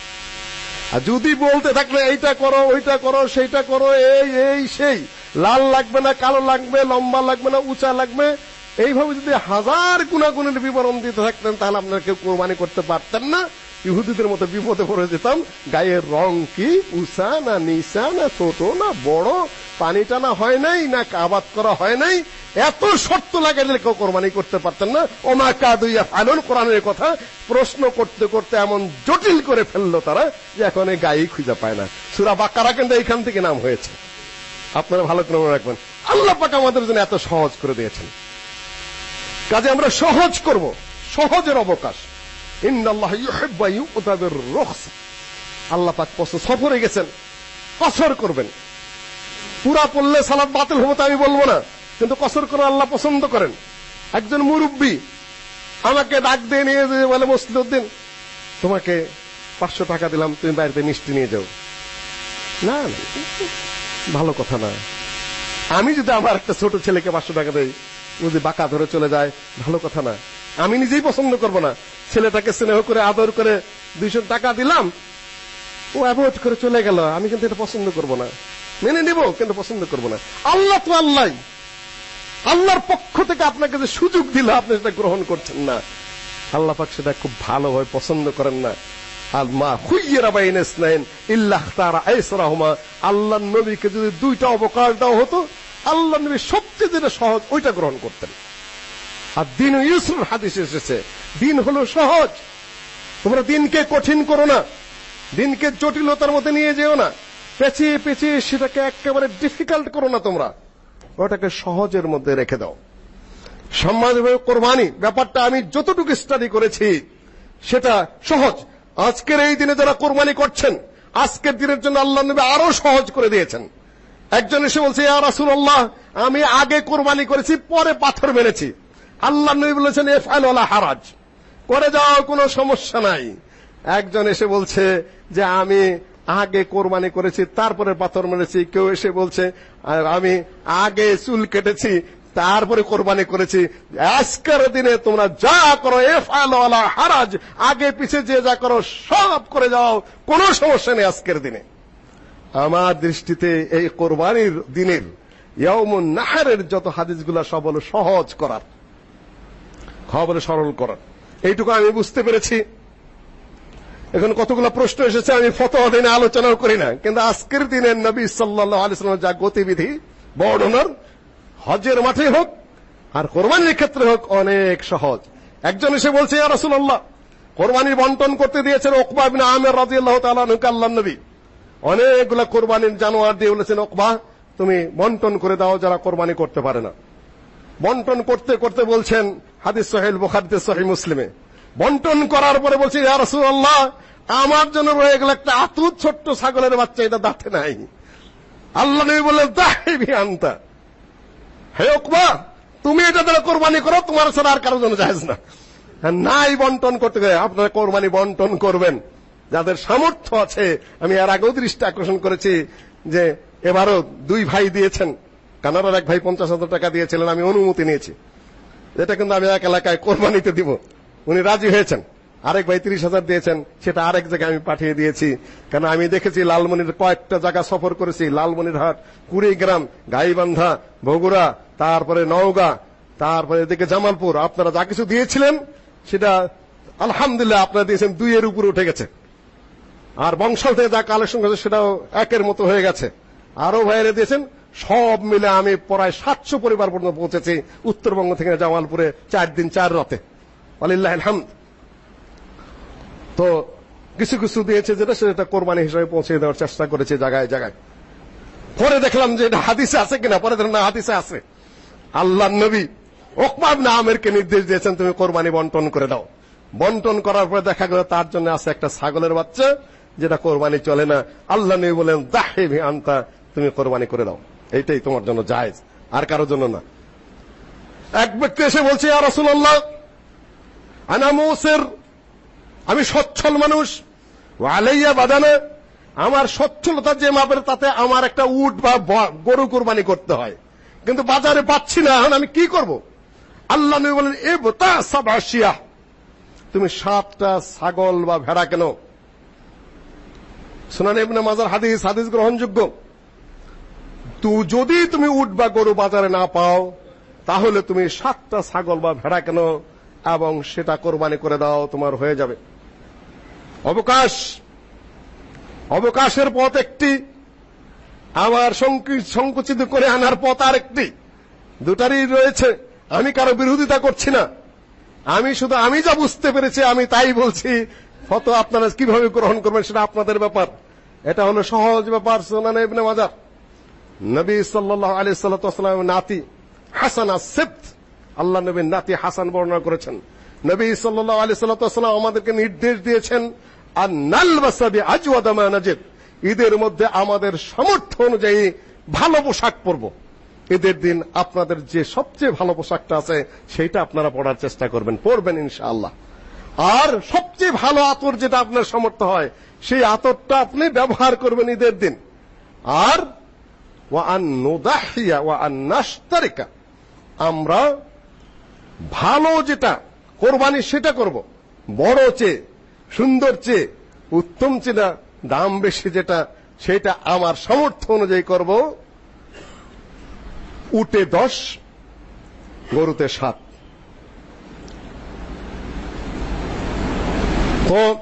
আর যদি বলতে থাকলে এইটা করো, ওইটা করো, সেইটা করো, এই এই, সেই। লাল লাগবে না, কালো লাগবে, লম্বা লাগবে না, উঁচা লাগবে এইভাবে যদি হাজার গুণাগুণের বিবরণ দিতে থাকতেন, তাহলে আপনারা কেউ কোরবানি করতে পারতেন না। ইহুদিদের মতো বিপদে পড়ে যেতাম। গায়ের রং কি? উষা না নিশা না ছোট না বড়? পানি টানা হয় নাই না আবাদ করা হয় নাই? এত শর্ত লাগে দিলে কেউ কোরবানি করতে পারতেন না। ওমা কাদুইয়া ফালন কোরআনের কথা প্রশ্ন করতে করতে এমন জটিল করে ফেলল তারা যে এখন এই গায়েই খুঁজে পায় না। সুরা বাকারা কিন্তু এইখান থেকে নাম হয়েছে। আপনারা ভালো করে মনে রাখবেন। আল্লাহ পাক আমাদের জন্য এত সহজ করে দিয়েছেন। কাজে আমরা সহজ করব, সহজের অবকাশ। ইন্নাল্লাহ ইউহিব্বু ইউতাবির রুখস। আল্লাহ পাক পছন্দ সফরে গেছেন, কসর করবেন। পুরা পড়লে সালাত বাতিল হবে তো আমি বলব না, কিন্তু কসর করে আল্লাহ পছন্দ করেন। একজন মুরব্বী আমাকে ডাক দিয়ে নিয়ে যে বলে মসজিদুদ্দিন তোমাকে পাঁচশো টাকা দিলাম, তুমি বাড়িতে মিষ্টি নিয়ে যাও। না না, ভালো কথা না। আমি যদি আমার একটা ছোট ছেলেকে পাঁচশো টাকা দেই যদি বাঁকা ধরে চলে যায়, ভালো কথা না। আমি নিজেই পছন্দ করব না। ছেলেটাকে স্নেহ করে, আদর করে দুইশো টাকা দিলাম, ও অ্যাভয়েড করে চলে গেল। আমি কিন্তু এটা পছন্দ করব না। মেনে নেব, কিন্তু পছন্দ করব না। আল্লাহ তো আল্লাহ আল্লাহর পক্ষ থেকে আপনাকে যে সুযোগ দিল, আপনি সেটা গ্রহণ করছেন না। আল্লাহ পাক সেটা খুব ভালোভাবে পছন্দ করেন না। আর মা খুইয়েরা বাইন ইসনাইন ইল্লাহ তারা আল্লাহ নবীকে যদি দুইটা অবকাশ দেওয়া হতো আল্লাহ নবী সবচেয়ে যেটা সহজ, ওইটা গ্রহণ করতেন। আর দিন ইউসুফ হাদিস এসেছে, দিন হলো সহজ। তোমরা দিনকে কঠিন করো না, দিনকে জটিলতার মধ্যে নিয়ে যেও না। পেঁচিয়ে পেঁচিয়ে সেটাকে একেবারে ডিফিকাল্ট করো না তোমরা, ওটাকে সহজের মধ্যে রেখে দাও। সম্মানভাবে কোরবানি, ব্যাপারটা আমি যতটুকু স্টাডি করেছি, সেটা সহজ। আজকের এই দিনে যারা কোরবানি করছেন, আজকের দিনের জন্য আল্লাহ নবী আরও সহজ করে দিয়েছেন। একজন এসে বলছে, ইয়া রাসূলুল্লাহ, আমি আগে কোরবানি করেছি, পরে পাথর মেরেছি। আল্লাহ নবী বলেছেন এফআল ওয়ালা হারাজ, করে যাও, কোনো সমস্যা নাই। একজন এসে বলছে যে, আমি আগে কোরবানি করেছি, তারপরে পাথর মেরেছি। কেউ এসে বলছে আমি আগে চুল কেটেছি, তারপরে কোরবানি করেছি। আজকের দিনে তোমরা যা করো এফআল ওয়ালা হারাজ, আগে পিছে যে যা করো, সব করে যাও, কোনো সমস্যা নেই আজকের দিনে। আমার দৃষ্টিতে এই কোরবানির দিনের ইয়াউমুন নাহারের যত হাদিসগুলো সব হলো সহজ করার। খবরে সরল করার। এইটুকু আমি বুঝতে পেরেছি। এখন কতগুলো প্রশ্ন এসেছে আমি ফতোয়া দিনে আলোচনা করি না। কিন্তু আজকের দিনে নবী সাল্লাল্লাহু আলাইহি যা গতিবিধি বর্ণনার হজের মাঠে হোক আর কোরবানির ক্ষেত্রে হোক অনেক সহজ। একজন এসে বলছে, ইয়া রাসূলুল্লাহ, কোরবানির বন্টন করতে দিয়েছেন উকবা ইবনে আমির রাদিয়াল্লাহু তাআলা নবী। অনেকগুলা কোরবানির জানোয়ার দিয়ে বলেছেন, ওকবা, তুমি বন্টন করে দাও যারা কোরবানি করতে পারে না। বন্টন করতে করতে বলছেন, হাদিস সোহেল বুখারীতে, সহিহ মুসলিমে। বন্টন করার পরে বলছে, ইয়া রাসূলুল্লাহ, আমার জন্য রয়ে গেল একটা আতুত ছোট্ট ছাগলের বাচ্চা, এটা দাঁতে নাই। আল্লাহ নবী বললেন, দাহিবি আনতা। হে ওকবা, তুমি এটা দ্বারা কোরবানি করো, তোমার ছাড়া আর কারোর জন্য জায়েজ না। নাই বন্টন করতে গেলে আপনারা কোরবানি বন্টন করবেন। যাদের সামর্থ্য আছে, আমি আর আগেও দৃষ্টি আকর্ষণ করেছি যে এবারও দুই ভাই দিয়েছেন। কানাডার এক ভাই পঞ্চাশ হাজার টাকা দিয়েছিলেন, আমি অনুমতি নিয়েছি। এটা কিন্তু আমি এক এলাকায় কোরবানিতে দিব। উনি রাজি হয়েছেন। আরেক ভাই তিরিশ হাজার দিয়েছেন, সেটা আরেক জায়গায় আমি পাঠিয়ে দিয়েছি। কারণ আমি দেখেছি লালমনির কয়েকটা জায়গা সফর করেছি। লালমনির হাট কুড়িগ্রাম, গাইবান্ধা, বগুড়া, তারপরে নওগাঁ, তারপরে এদিকে জামালপুর। আপনারা যা কিছু দিয়েছিলেন, সেটা আলহামদুলিল্লাহ আপনারা দিয়েছেন, দুইয়ের উপরে উঠে গেছে। আর বংশাল থেকে যা কালেকশন করেছে সেটাও একের মতো হয়ে গেছে। আরও ভাইয়েরা দিয়েছেন, সব মিলে আমি প্রায় সাতশো পরিবার পর্যন্ত পৌঁছেছি উত্তরবঙ্গ থেকে জামালপুরে চার দিন, চার রাতে। আলিল্লাহ তো কিছু কিছু দিয়েছে যেটা সেটা কোরবানি হিসেবে পৌঁছে দেওয়ার চেষ্টা করেছে জায়গায় জায়গায়। পরে দেখলাম যে এটা হাদিসে আছে কিনা, পরে দেখলাম না, হাদিসে আছে। আল্লাহ নবী ওকমাব না আমেরকে নির্দেশ দিয়েছেন, তুমি কোরবানি বন্টন করে দাও। বন্টন করার পরে দেখা গেল তার জন্য আছে একটা ছাগলের বাচ্চা যেটা কোরবানি চলে না, আল্লাহ নবী বলেন দাহিবি আনতা তুমি কোরবানি করে দাও। এইটাই তোমার জন্য জায়েজ, আর কারোর জন্য না। এক ব্যক্তি এসে বলছে, ইয়া রাসূলুল্লাহ, আনা মুসির, আমি সচ্ছল মানুষ আলাইয়া বাদানা, আমার সচ্ছলতা যে মাপের, তাতে আমার একটা উট বা গরু কোরবানি করতে হয়। কিন্তু বাজারে পাচ্ছি না, এখন আমি কি করব? আল্লাহ নবী বলেন, এ বতা সাবাশিয়া, তুমি সাতটা ছাগল বা ভেড়া কেন সুনান ইবনে মাজার হাদিস হাদিস গ্রহণযোগ্য। তো, যদি তুমি উট বা গরু বাজারে না পাও, তাহলে তুমি সাতটা ছাগল বা ভেড়া কেন এবং সেটা কোরবানি করে দাও, তোমার হয়ে যাবে। অবকাশ। অবকাশের পথ একটি, আবার সংকুচিত করে আনার পথ আর একটি দুটারই রয়েছে। আমি কারও বিরোধিতা করছি না। আমি শুধু, আমি যা বুঝতে পেরেছি, আমি তাই বলছি। ফটো আপনারা কীভাবে গ্রহণ করবেন সেটা আপনাদের ব্যাপার। এটা হলো সহজ ব্যাপার সুনান ইবনে নবী সাল্লাল্লাহু আলাইহি সাল্লাম নাতি হাসান আসিফত আল্লাহ নবীর নাতি হাসান বর্ণনা করেছেন। নবী সাল্লাল্লাহু আলাইহি সাল্লাম আমাদেরকে নির্দেশ দিয়েছেন আর নালবাসাবি আজওয়াদা মা ঈদের মধ্যে আমাদের সামর্থ্য অনুযায়ী ভালো পোশাক পরব। ঈদের দিন আপনাদের যে সবচেয়ে ভালো পোশাকটা আছে সেইটা আপনারা পরার চেষ্টা করবেন, পরবেন ইনশাআল্লাহ। আর সবচেয়ে ভালো আতর যেটা আপনার সামর্থ্য হয়, সেই আতরটা আপনি ব্যবহার করবেন ঈদের দিন। আর ওয়া আন নুদাহিয়া ওয়া আন নাশতারিকা। আমরা ভালো যেটা কোরবানি সেটা করব। বড় চেয়ে, সুন্দর চেয়ে, উত্তম চেয়ে দাম বেশি যেটা, সেটা আমার সামর্থ্য অনুযায়ী করব। উটে দশ, গরুতে সাত। তো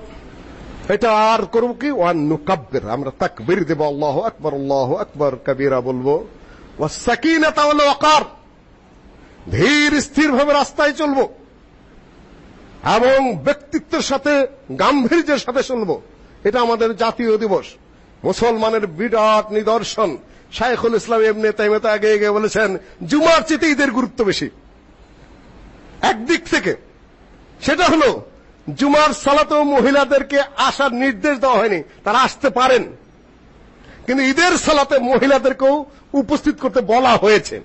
এটা আর করব কি? ওয়ান নুকাব্বির। আমরা তাকবীর দেব, আল্লাহু আকবার আল্লাহু আকবার, কবীরা বলব। ওয়াসাকিনাতা ওয়াল ওয়াকার ধীর স্থির ভাবে রাস্তায় চলবো। এবং ব্যক্তিত্বের সাথে, গাম্ভীর্যের সাথে চলবো। এটা আমাদের জাতীয় দিবস। মুসলমানের বিরাট নিদর্শন। শাইখুল ইসলাম এমনি তাইমে আগে এগিয়ে বলেছেন, জুমার চেতে ঈদের গুরুত্ব বেশি। একদিক থেকে। সেটা হলো জুমার সালাতেও মহিলাদেরকে আসার নির্দেশ দেওয়া হয়নি। তারা আসতে পারেন। কিন্তু ঈদের সালাতে মহিলাদেরকেও উপস্থিত করতে বলা হয়েছে।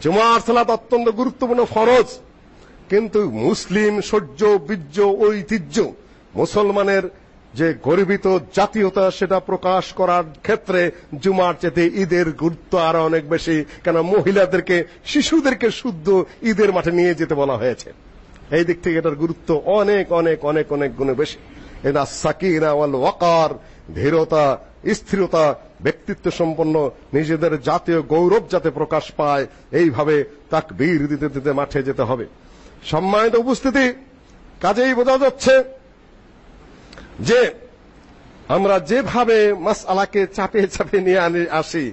জুমার সালাত অত্যন্ত গুরুত্বপূর্ণ ফরজ। কিন্তু মুসলিম সহ্য বীর্য, ঐতিহ্য, মুসলমানের যে গর্বিত জাতীয়তা, সেটা প্রকাশ করার ক্ষেত্রে জুমার চেতে ঈদের গুরুত্ব আরও অনেক বেশি। কেন মহিলাদেরকে, শিশুদেরকে শুদ্ধ ঈদের মাঠে নিয়ে যেতে বলা হয়েছে। এই দিক থেকে এটার গুরুত্ব অনেক অনেক অনেক অনেক গুণে বেশি। এটা সাকিনা ওয়াল ওয়াকার, ধীরতা, স্থিরতা, ব্যক্তিত্ব সম্পন্ন, নিজেদের জাতীয় গৌরব যাতে প্রকাশ পায়, এইভাবে তাকবীর দিতে দিতে মাঠে যেতে হবে। সম্মানিত উপস্থিতি, কাজেই বোঝা যাচ্ছে যে আমরা যেভাবে মাসআলাকে চাপে চাপে নিয়ে আসি,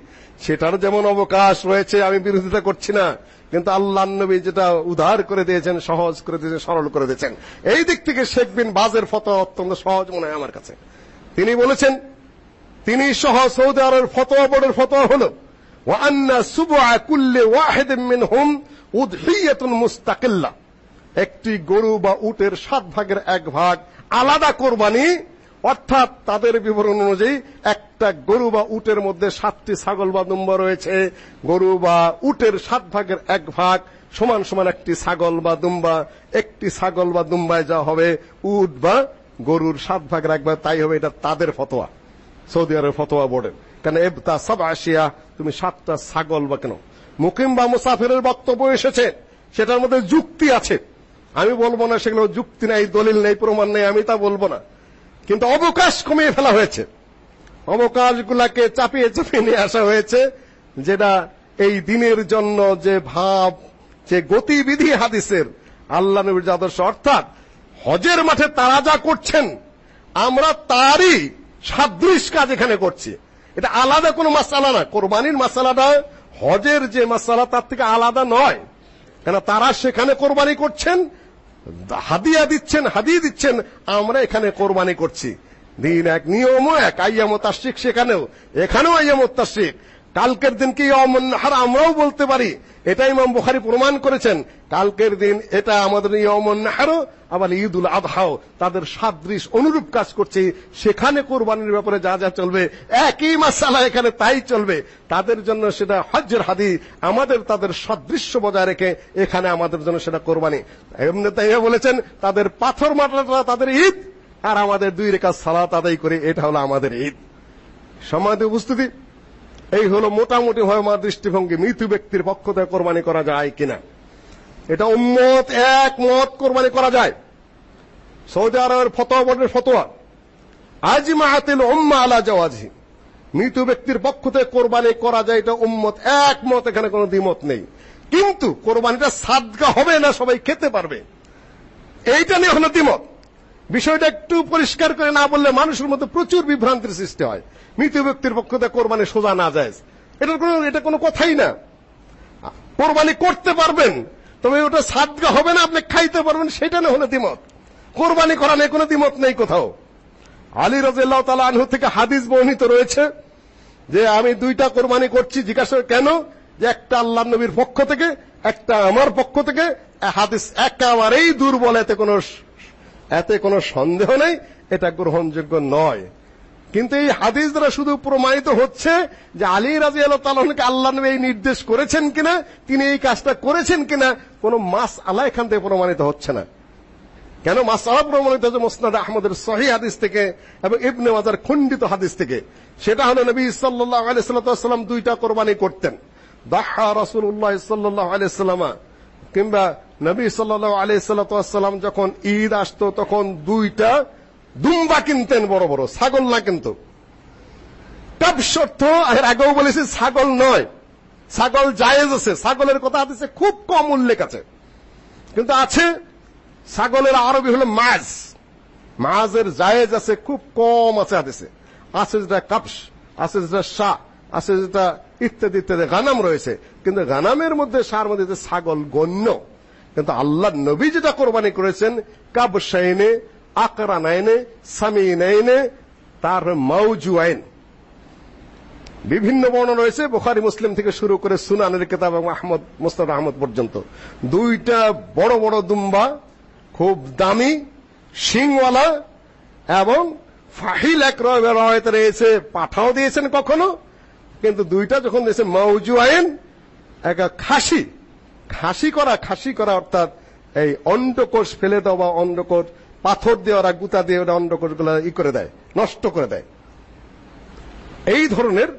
সেটার যেমন অবকাশ রয়েছে, আমি বিরোধিতা করছি না। কিন্তু আল্লাহ নবী যেটা উদার করে দিয়েছেন, সহজ করে দিয়েছেন, সরল করে দিয়েছেন। এই দিক থেকে শেখ বিন বাজের ফতো অত্যন্ত সহজ মনে হয় আমার কাছে। তিনি বলেছেন, তিনি সহ সৌদি আরবের ফতোয়া বোর্ডের ফতোয়া হলো সুবআ কুল্লি ওয়াহিদিন মিনহুম উদহিয়াতুন মুস্তাকিল্লা। একটি গরু বা উটের সাত ভাগের এক ভাগ আলাদা কোরবানি অর্থাৎ তাদের বিবরণ অনুযায়ী একটা গরু বা উটের মধ্যে সাতটি ছাগল বা দুম্বা রয়েছে। গরু বা উটের সাত ভাগের এক ভাগ সমান সমান একটি ছাগল বা দুম্বা। একটি ছাগল বা দুম্বায় যা হবে উট বা গরুর সাত ভাগের এক ভাগ, তাই হবে এটা তাদের ফতোয়া, সৌদি আরবের ফতোয়া বোর্ডের। কেন এবতা সব আসিয়া তুমি সাতটা ছাগল বা কেন? মুকিম বা মুসাফিরের বক্তব্য এসেছে, সেটার মধ্যে যুক্তি আছে। আমি বলব না সেগুলো যুক্তি নাই, দলিল নেই, প্রমাণ নেই, আমি তা বলব না। কিন্তু অবকাশ কমিয়ে ফেলা হয়েছে। অবকাশগুলাকে চাপিয়ে চাপিয়ে নিয়ে আসা হয়েছে, যেটা এই দিনের জন্য যে ভাব, যে গতিবিধি হাদিসের আল্লাহ নবীর আদর্শ, অর্থাৎ হজের মাঠে তারা যা করছেন, আমরা তারই সাদৃশ কাজ এখানে করছি। এটা আলাদা কোনো মাসালা না, কোরবানির মাসালাটা হজের যে মাসালা, তার থেকে আলাদা নয়। কেন তারা সেখানে কোরবানি করছেন হাদিয়া দিচ্ছেন হাদিয়া দিচ্ছেন, আমরা এখানে কোরবানি করছি। দিন এক, নিয়মও এক, আইয়ামত তাশরিক সেখানেও। এখানেও আইয়ামত তাশরিক কালকের দিন কি হার আমরাও বলতে পারি? এটা ইমাম বুখারী প্রমাণ করেছেন। কালকের দিন এটা আমাদের ইয়মন নাহারও আবার ঈদুল আদহাও। তাদের সাদৃশ অনুরূপ কাজ করছে। সেখানে কোরবানির ব্যাপারে যা যা চলবে, একই মাসালা এখানে তাই চলবে। তাদের জন্য সেটা হজ্জের হাদি আমাদের তাদের সাদৃশ্য বজায় রেখে এখানে আমাদের জন্য সেটা কোরবানি। এমনি তাই বলেছেন, তাদের পাথর মাটাটা তাদের ঈদ, আর আমাদের দুই রেখা সালাত আদায় করে, এটা হলো আমাদের ঈদ। সমাজ উপস্থিতি। এই হলো মোটামুটি হয় আমার দৃষ্টিভঙ্গি। মৃত্যু ব্যক্তির পক্ষ থেকে কোরবানি করা যায় কিনা। এটা উম্মত এক মত কোরবানি করা যায়। সৌদি আরবের ফতোয়া বোর্ডের ফতোয়া। আজমাআতিল উম্মা আলা জাওয়াজি মৃত ব্যক্তির পক্ষ থেকে কোরবানি করা যায়, এটা উম্মত এক মত এখানে কোনো দ্বিমত নেই। কিন্তু কোরবানিটা সাদগা হবে না, সবাই খেতে পারবে। এইটা নিয়ে হলো দ্বিমত। বিষয়টা একটু পরিষ্কার করে না বললে মানুষের মধ্যে প্রচুর বিভ্রান্তির সৃষ্টি হয়। মৃত ব্যক্তির পক্ষ থেকে কোরবানি সোজা না যায়। এটার কোনো এটা কোনো কথাই না। কোরবানি করতে পারবেন, তবে ওটা সাদগা হবে না, আপনি খাইতে পারবেন, সেটা না হলে দ্বিমত। কোরবানি করা নিয়ে কোনো দ্বিমত নেই কোথাও। আলী রাদিয়াল্লাহু তাআলা আনহু থেকে হাদিস বর্ণিত রয়েছে যে, আমি দুইটা কোরবানি করছি, জিজ্ঞাসা কেন? যে একটা আল্লাহর নবীর পক্ষ থেকে, একটা আমার পক্ষ থেকে। হাদিস একেবারেই দুর্বল, এতে কোনো এতে কোনো সন্দেহ নেই, এটা গ্রহণযোগ্য নয়। কিন্তু এই হাদিস দ্বারা শুধু প্রমাণিত হচ্ছে যে আলী রাদিয়াল্লাহু তাআলাকে আল্লাহ নবী এই নির্দেশ করেছেন কিনা, তিনি এই কাজটা করেছেন কিনা, কোনো মাস আলা এখান থেকে প্রমাণিত হচ্ছে না। কেন মাসালা প্রমাণিত হচ্ছে মুসনাদ আহমদের সহি হাদিস থেকে এবং ইবনে মাজার খণ্ডিত হাদিস থেকে। সেটা হলো নবী সাল্লাল্লাহু আলাইহি সাল্লাম দুইটা কোরবানি করতেন। দাহা রাসূলুল্লাহ সাল্লাল্লাহু আলাইহি সাল্লাম কিংবা নবী সাল্লাল্লাহু আলাইহি সাল্লাম যখন ঈদ আসতো, তখন দুইটা দুম্বা কিনতেন বড় বড়, ছাগল না কিন্তু। শর্ত, এর আগেও বলেছি ছাগল নয়। ছাগল জায়েজ আছে, ছাগলের কথা হাদিসে খুব কম উল্লেখ আছে। কিন্তু আছে, ছাগলের আরবি হলো মাজ মাজের জায়েজ আছে, খুব কম আছে হাদিসে। আছে যেটা কাপস আছে যেটা শাহ, আছে যেটা ইত্যাদি ইত্যাদি, গানাম রয়েছে। কিন্তু গানামের মধ্যে সার মধ্যে ছাগল গণ্য, কিন্তু আল্লাহ নবী যেটা কোরবানি করেছেন কাবশাইনে আকরানাইনে সামিনাইনে তার মাউজু আইন। বিভিন্ন বর্ণ রয়েছে, বুখারী, মুসলিম থেকে শুরু করে সুনানের কিতাব এবং আহমদ, মুস্তাদ আহমদ পর্যন্ত। দুইটা বড় বড় দুম্বা, খুব দামি, শিংওয়ালা এবং ফাহিল এক রয়েছে। পাঠাও দিয়েছেন কখনো? কিন্তু দুইটা যখন দিয়েছে মাউজু আইন এক খাসি খাসি করা খাসি করা অর্থাৎ এই অন্ডকোষ ফেলে দেওয়া বা অন্ডকোষ, পাথর দিয়ে ওরা গুতা দিয়ে ওরা অন্ডকোষগুলো ই করে দেয়, নষ্ট করে দেয়। এই ধরনের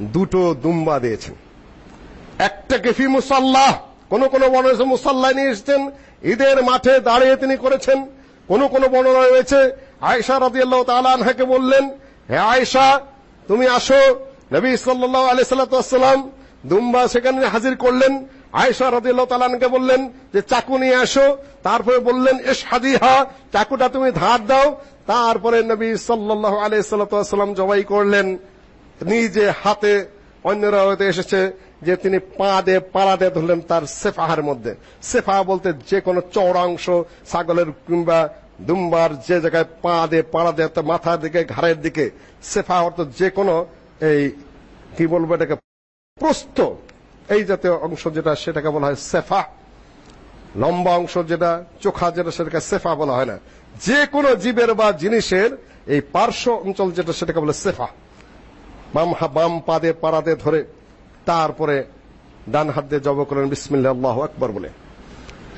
দুটো দুম্বা দিয়েছেন। একটা কেফি মুসাল্লাহ, কোন কোন বর্ণনা মুসাল্লাহ নিয়ে এসেছেন, ঈদের মাঠে দাঁড়িয়ে তিনি করেছেন, কোন কোন বর্ণনা রয়েছে, আয়েশা রাদিয়াল্লাহু তাআলা আনহাকে বললেন, হে আয়েশা, তুমি আসো, নবী সাল্লাল্লাহু আলাইহি সাল্লাম দুম্বা সেখানে হাজির করলেন, আয়েশা রাদিয়াল্লাহু তাআলা আনহাকে বললেন যে, চাকু নিয়ে আসো। তারপরে বললেন, ইশহাদিহা, চাকুটা তুমি ধার দাও। তারপরে নবী সাল্লাল্লাহু আলাইহি সাল্লাম জবাই করলেন, নিজে হাতে অন্যরা হতে এসেছে যে, তিনি পা দিয়ে পাড়া দিয়ে ধরলেন তার সেফাহার মধ্যে। সেফা বলতে যে কোনো চৌড়াংশ ছাগলের কিংবা দুম্বার যে জায়গায় পা দিয়ে পাড়া দিয়ে, মাথার দিকে, ঘাড়ের দিকে, সেফা অর্থাৎ যে কোনো এই, কি বলব এটাকে প্রস্থ। এই জাতীয় অংশ যেটা, সেটাকে বলা হয় সেফা। লম্বা অংশ যেটা, চোখা যেটা, সেটাকে সেফা বলা হয় না। যে কোনো জীবের বা জিনিসের এই পার্শ্ব অঞ্চল যেটা, সেটাকে বলে সেফা। বাম বাম পাদে দিয়ে পাড়া দিয়ে ধরে, তারপরে ডান হাত দিয়ে জব করেন বিসমিল্লাহ, আল্লাহু আকবার বলে।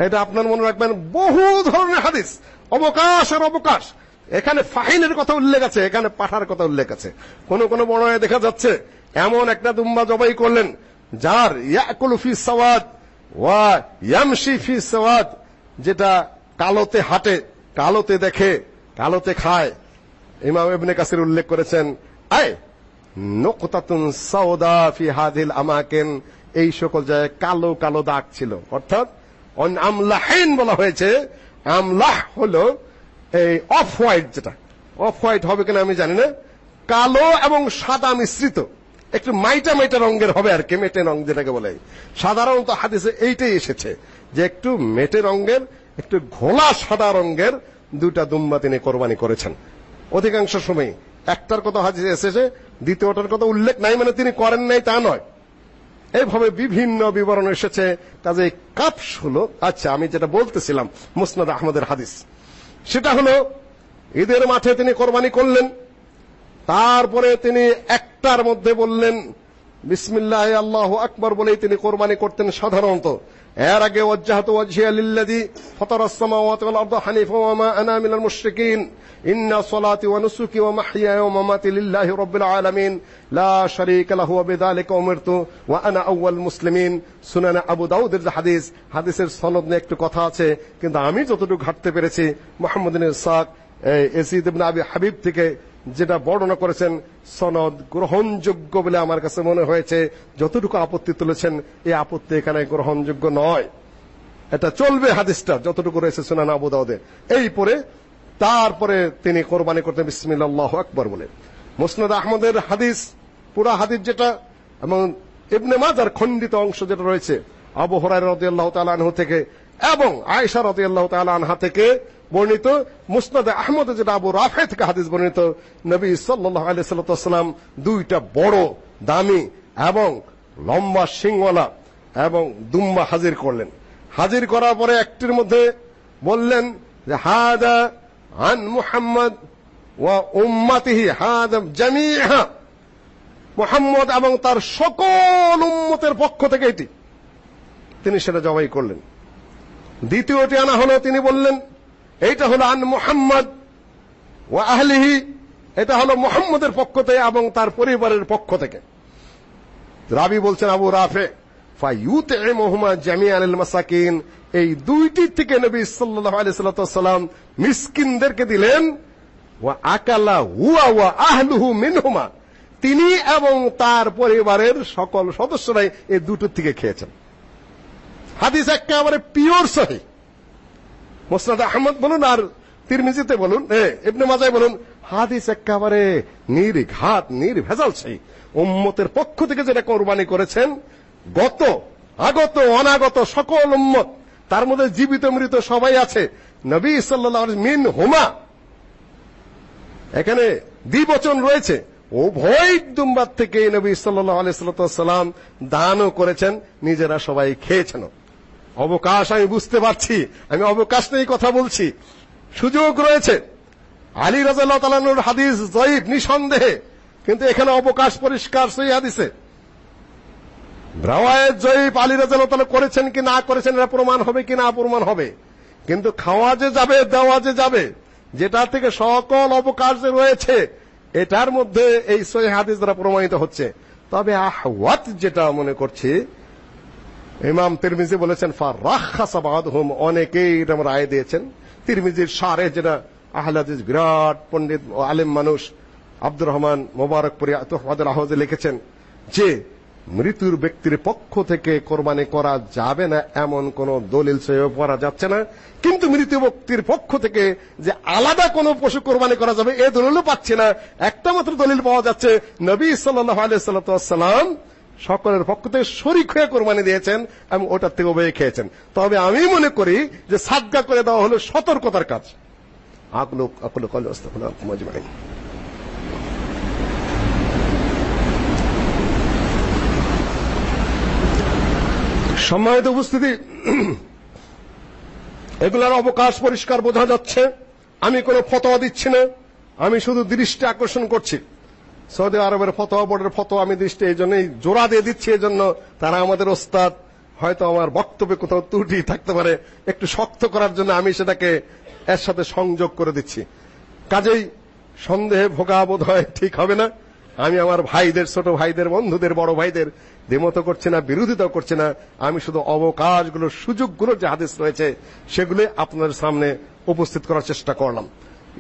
এটা আপনার মনে রাখবেন, বহু ধরনের হাদিস। অবকাশ আর অবকাশ। এখানে ফাহিনের কথা উল্লেখ আছে, এখানে পাঠার কথা উল্লেখ আছে। কোন কোন বর্ণনায় দেখা যাচ্ছে এমন একটা দুম্বা জবাই করলেন, যার ইয়াকুলু ফি সাওয়াদ ওয়া ইয়ামশি ফি সাওয়াদ, যেটা কালোতে হাঁটে, কালোতে দেখে, কালোতে খায়। ইমাম ইবনে কাসির উল্লেখ করেছেন, আয়, নকতাতুন সাওদা ফি হাদিল আমাকেন এই সকল জায়গায় কালো কালো দাগ ছিল। অর্থাৎ, অন আমলাহিন বলা হয়েছে, আমলাহ হলো এই অফ হোয়াইট যেটা। অফ হোয়াইট হবে কিনা আমি জানি না। কালো এবং সাদা মিশ্রিত। একটু মাইটা মাইটা রঙের হবে আর কি, মেটে রং যেটাকে বলে। সাধারণত হাদিসে এইটাই এসেছে যে একটু মেটে রঙের, একটু ঘোলা সাদা রঙের দুটা দুম্বা তিনি কোরবানি করেছেন। অধিকাংশ সময় একটার কথা হাদিসে এসেছে, দ্বিতীয়টার কথা উল্লেখ নাই মানে তিনি করেন নাই তা নয়। এইভাবে বিভিন্ন বিবরণ এসেছে, কাজে কাপস হলো আচ্ছা আমি যেটা বলতেছিলাম, মুসনাদ আহমদের হাদিস। সেটা হলো, ঈদের মাঠে তিনি কোরবানি করলেন। তারপরে তিনি একটার মধ্যে বললেন, বিসমিল্লাহ আল্লাহু আকবার বলেই তিনি কোরবানি করতেন সাধারণত। এর আগে, ওয়াজ্জাহাত ওয়াজহিয়া লিল্লাযী ফাতারাস সামাওয়াতি ওয়াল আরদা হানিফা ওয়া মা আনা মিনাল মুশরিকিন। ইন্না সলাতি ওয়া নুসুকি ওয়া মাহইয়ায়া ওয়া মামাতি লিল্লাহি রাব্বিল আলামিন। লা শারীকা লাহু ওয়া বিযালিকা উমিরতু ওয়া আনা আউয়াল মুসলিমিন। সুনান আবু দাউদের হাদিস, হাদিসের সনদ নিয়ে একটু কথা আছে, কিন্তু আমি যতটুকু ঘাটতে পেরেছি, মুহাম্মদ বিন ইসহাক এসিদ ইবনে আবি হাবিব থেকে যেটা বর্ণনা করেছেন, সনদ গ্রহণযোগ্য বলে আমার কাছে মনে হয়েছে। যতটুকু আপত্তি তুলেছেন, এই আপত্তি এখানে গ্রহণযোগ্য নয়। এটা চলবে হাদিসটা, যতটুকু রয়েছে সুনান আবু দাউদে এই পরে, তারপরে তিনি কোরবানি করতেন বিসমিল্লাহ আকবর বলে। মুসনাদ আহমদের হাদিস, পুরা হাদিস যেটা, এবং ইবনে মাজার খণ্ডিত অংশ যেটা রয়েছে, আবু হুরায়রা রাদিয়াল্লাহু তাআলা আনহু থেকে এবং আয়েশা রাদিয়াল্লাহু তাআলা আনহা থেকে বর্ণিত মুসনাদ আহমদ, যেটা আবু রাফে থেকে হাদিস বর্ণিত, নবী সাল্লাল্লাহু আলাইহি সাল্লাম দুইটা বড়, দামি এবং লম্বা সিংওয়ালা এবং দুম্বা হাজির করলেন। হাজির করার পরে একটির মধ্যে বললেন যে, হাদা আন মুহাম্মদ ওয়া উম্মাতিহি, হাদা জামিহা মুহাম্মদ এবং তার সকল উম্মতের পক্ষ থেকে এটি। তিনি সেটা জবাই করলেন। দ্বিতীয়টি আনা হলো, তিনি বললেন, এইটা হলো আন মুহাম্মদ ওয়া আহলিহি, এটা হলো মুহাম্মদের পক্ষ থেকে এবং তার পরিবারের পক্ষ থেকে। রাবি বলছেন, আবু রাফে ফায়ুতইমুহুমা জামিআন আল মাসাকিন, এই দুইটি থেকে নবী সাল্লাল্লাহু আলাইহি সাল্লাম মিসকিনদেরকে দিলেন, ওয়া আকালা হুয়া ওয়া আহলুহু মিনহুমা, তিনি এবং তার পরিবারের সকল সদস্যরাই এই দুটোর থেকে খেয়েছেন। হাদিস একেবারে পিওর সহি। মুসনাদ আহমদ বলুন আর তিরমিজিতে বলুন, এ, ইবনে মাজায় বলুন, হাদিস একেবারে নির্ঘাত, নির্ভেজাল সেই উম্মতের পক্ষ থেকে যেটা কোরবানি করেছেন, গত, আগত, অনাগত সকল উম্মত, তার মধ্যে জীবিত, মৃত সবাই আছে। নবী সাল্লাল্লাহু আলাইহি মিন হুমা এখানে দ্বিবচন রয়েছে। উভয় দুম্বার থেকে নবী সাল্লাল্লাহু আলাইহি সাল্লাম দানও করেছেন, নিজেরা সবাই খেয়েছেন অবকাশ আমি বুঝতে পারছি। আমি অবকাশ নিয়ে কথা বলছি। সুযোগ রয়েছে। আলী রাদিয়াল্লাহু তাআলার হাদিস জয়ীফ, নিঃসন্দেহে। কিন্তু এখানে অবকাশ পরিষ্কার সই হাদিসে। রাওয়ায়াত জয়ীফ আলী রাদিয়াল্লাহু তাআলা করেছেন কি না করেছেন এটা প্রমাণ হবে কি না প্রমাণ হবে। কিন্তু খাওয়া যে যাবে, দেওয়া যে যাবে, যেটা থেকে সকল অবকাশ রয়েছে, এটার মধ্যে এই সহি হাদিস দ্বারা প্রমাণিত হচ্ছে। তবে আহওয়াত যেটা মনে করছি ইমাম তিরমিজি বলেছেন ফা রাখাসা বাদহুম অনেকেই এরকম রায় দিয়েছেন। তিরমিজির সারে যেটা আহলে হাদিস বিরাট পণ্ডিত ও আলেম মানুষ আব্দুর রহমান মোবারকপুরি তোহমাদুল লিখেছেন যে, মৃত্যুর ব্যক্তির পক্ষ থেকে কোরবানি করা যাবে না এমন কোন দলিল সহিহ করা যাচ্ছে না। কিন্তু মৃত ব্যক্তির পক্ষ থেকে যে আলাদা কোন পশু কোরবানি করা যাবে, এ দলিলও পাচ্ছে না। একটা মাত্র দলিল পাওয়া যাচ্ছে, নবী সাল্লাল্লাহু আলাইহি সাল্লাম সকলের পক্ষ থেকে শরিক হয়ে কোরবানি দিয়েছেন এবং ওটার থেকে উভয়ে খেয়েছেন। তবে আমি মনে করি যে সাদগা করে দেওয়া হলো সতর্কতার কাজ। আকলু আকলু কল আজমাইন। সম্মানিত উপস্থিতি, এগুলার অবকাশ পরিষ্কার বোঝা যাচ্ছে। আমি কোনো ফতোয়া দিচ্ছি না। আমি শুধু দৃষ্টি আকর্ষণ করছি। সৌদি আরবের ফতোয়া বোর্ডের ফতোয়া আমি দৃষ্টি এই জন্যই জোড়া দিয়ে দিচ্ছি, এই জন্য তারা আমাদের ওস্তাদ হয়তো আমার বক্তব্যে কোথাও ত্রুটি থাকতে পারে, একটু শক্ত করার জন্য আমি সেটাকে এর সাথে সংযোগ করে দিচ্ছি। কাজেই সন্দেহে ভোগা বোধ হয় ঠিক হবে না। আমি আমার ভাইদের, ছোট ভাইদের, বন্ধুদের, বড় ভাইদের দেমত করছি না বিরোধিতাও করছি না। আমি শুধু অবকাশগুলো, সুযোগগুলো যে হাদিস রয়েছে, সেগুলো আপনাদের সামনে উপস্থিত করার চেষ্টা করলাম।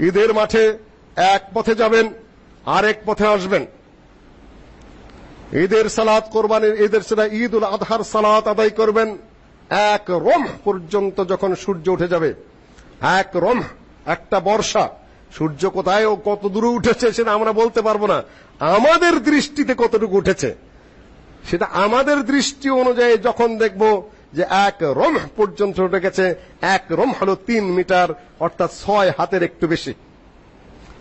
ঈদের মাঠে এক পথে যাবেন আরেক পথে আসবেন। ঈদের সালাত কোরবানির ঈদের সেটা ঈদ উল আদহার সালাত আদায় করবেন। এক রম পর্যন্ত যখন সূর্য উঠে যাবে, এক রম, একটা বর্ষা। সূর্য কোথায় ও কত দূরে উঠেছে সেটা আমরা বলতে পারব না। আমাদের দৃষ্টিতে কতটুকু উঠেছে, সেটা আমাদের দৃষ্টি অনুযায়ী যখন দেখব যে এক রম পর্যন্ত উঠে গেছে, এক রম হলো তিন মিটার, অর্থাৎ ছয় হাতের একটু বেশি।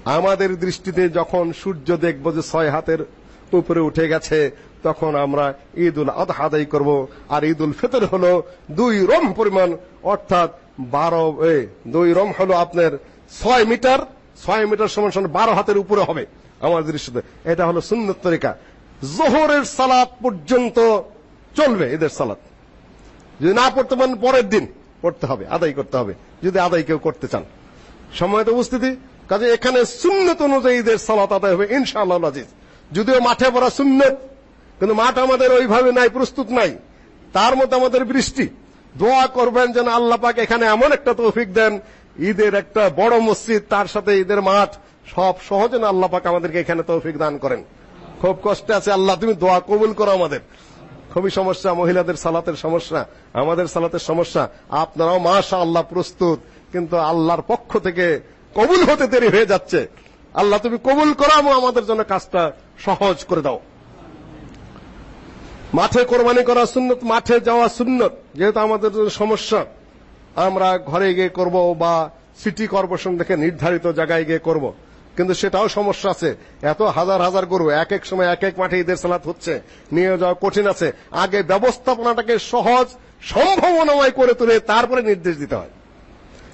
আমাদের দৃষ্টিতে যখন সূর্য দেখব যে ছয় হাতের উপরে উঠে গেছে, তখন আমরা ঈদ উল আদহা আদায় করব। আর ঈদ উল ফিতর হলো দুই রম পরিমাণ, অর্থাৎ বারো, এ, দুই রম হলো আপনার ছয় মিটার ছয় মিটার সমান সমান বারো হাতের উপরে হবে আমার দৃষ্টিতে। এটা হলো সুন্নত তরিকা। জোহরের সালাত পর্যন্ত চলবে এদের সালাত। যদি না পড়তে পারেন, পরের দিন পড়তে হবে, আদায় করতে হবে, যদি আদায় কেউ করতে চান। সময় তো উপস্থিতি কাজে এখানে সুন্নত অনুযায়ী ঈদের সালাত আদায় হবে, ইনশাআল্লাহ আজিজ। যদিও মাঠে পড়া সুন্নত, কিন্তু মাঠ আমাদের ওইভাবে নাই, প্রস্তুত নাই। তার মধ্যে আমাদের বৃষ্টি। দোয়া করবেন যেন আল্লাহ পাক এখানে এমন একটা তৌফিক দেন, ঈদের একটা বড় মসজিদ, তার সাথে ঈদের মাঠ, সব সহজে আল্লাহ পাক আমাদেরকে এখানে তৌফিক দান করেন। খুব কষ্টে আছে আল্লাহ, তুমি দোয়া কবুল করো আমাদের। খুবই সমস্যা, মহিলাদের সালাতের সমস্যা, আমাদের সালাতের সমস্যা। আপনারাও মাশা আল্লাহ প্রস্তুত, কিন্তু আল্লাহর পক্ষ থেকে কবুল হতে দেরি হয়ে যাচ্ছে। আল্লাহ, তুমি কবুল করো আমাদের জন্য কাজটা সহজ করে দাও। মাঠে কোরবানি করা সুন্নত, মাঠে যাওয়া সুন্নত, যেহেতু আমাদের জন্য সমস্যা, আমরা ঘরে গিয়ে করব বা সিটি কর্পোরেশন থেকে নির্ধারিত জায়গায় গিয়ে করব। কিন্তু সেটাও সমস্যা আছে। এত হাজার হাজার গরু, এক এক সময় এক এক মাঠে ঈদের সালাত হচ্ছে, নিয়ে যাওয়া কঠিন আছে। আগে ব্যবস্থাপনাটাকে সহজ, সম্ভাবনাময় করে তুলে তারপরে নির্দেশ দিতে হয়।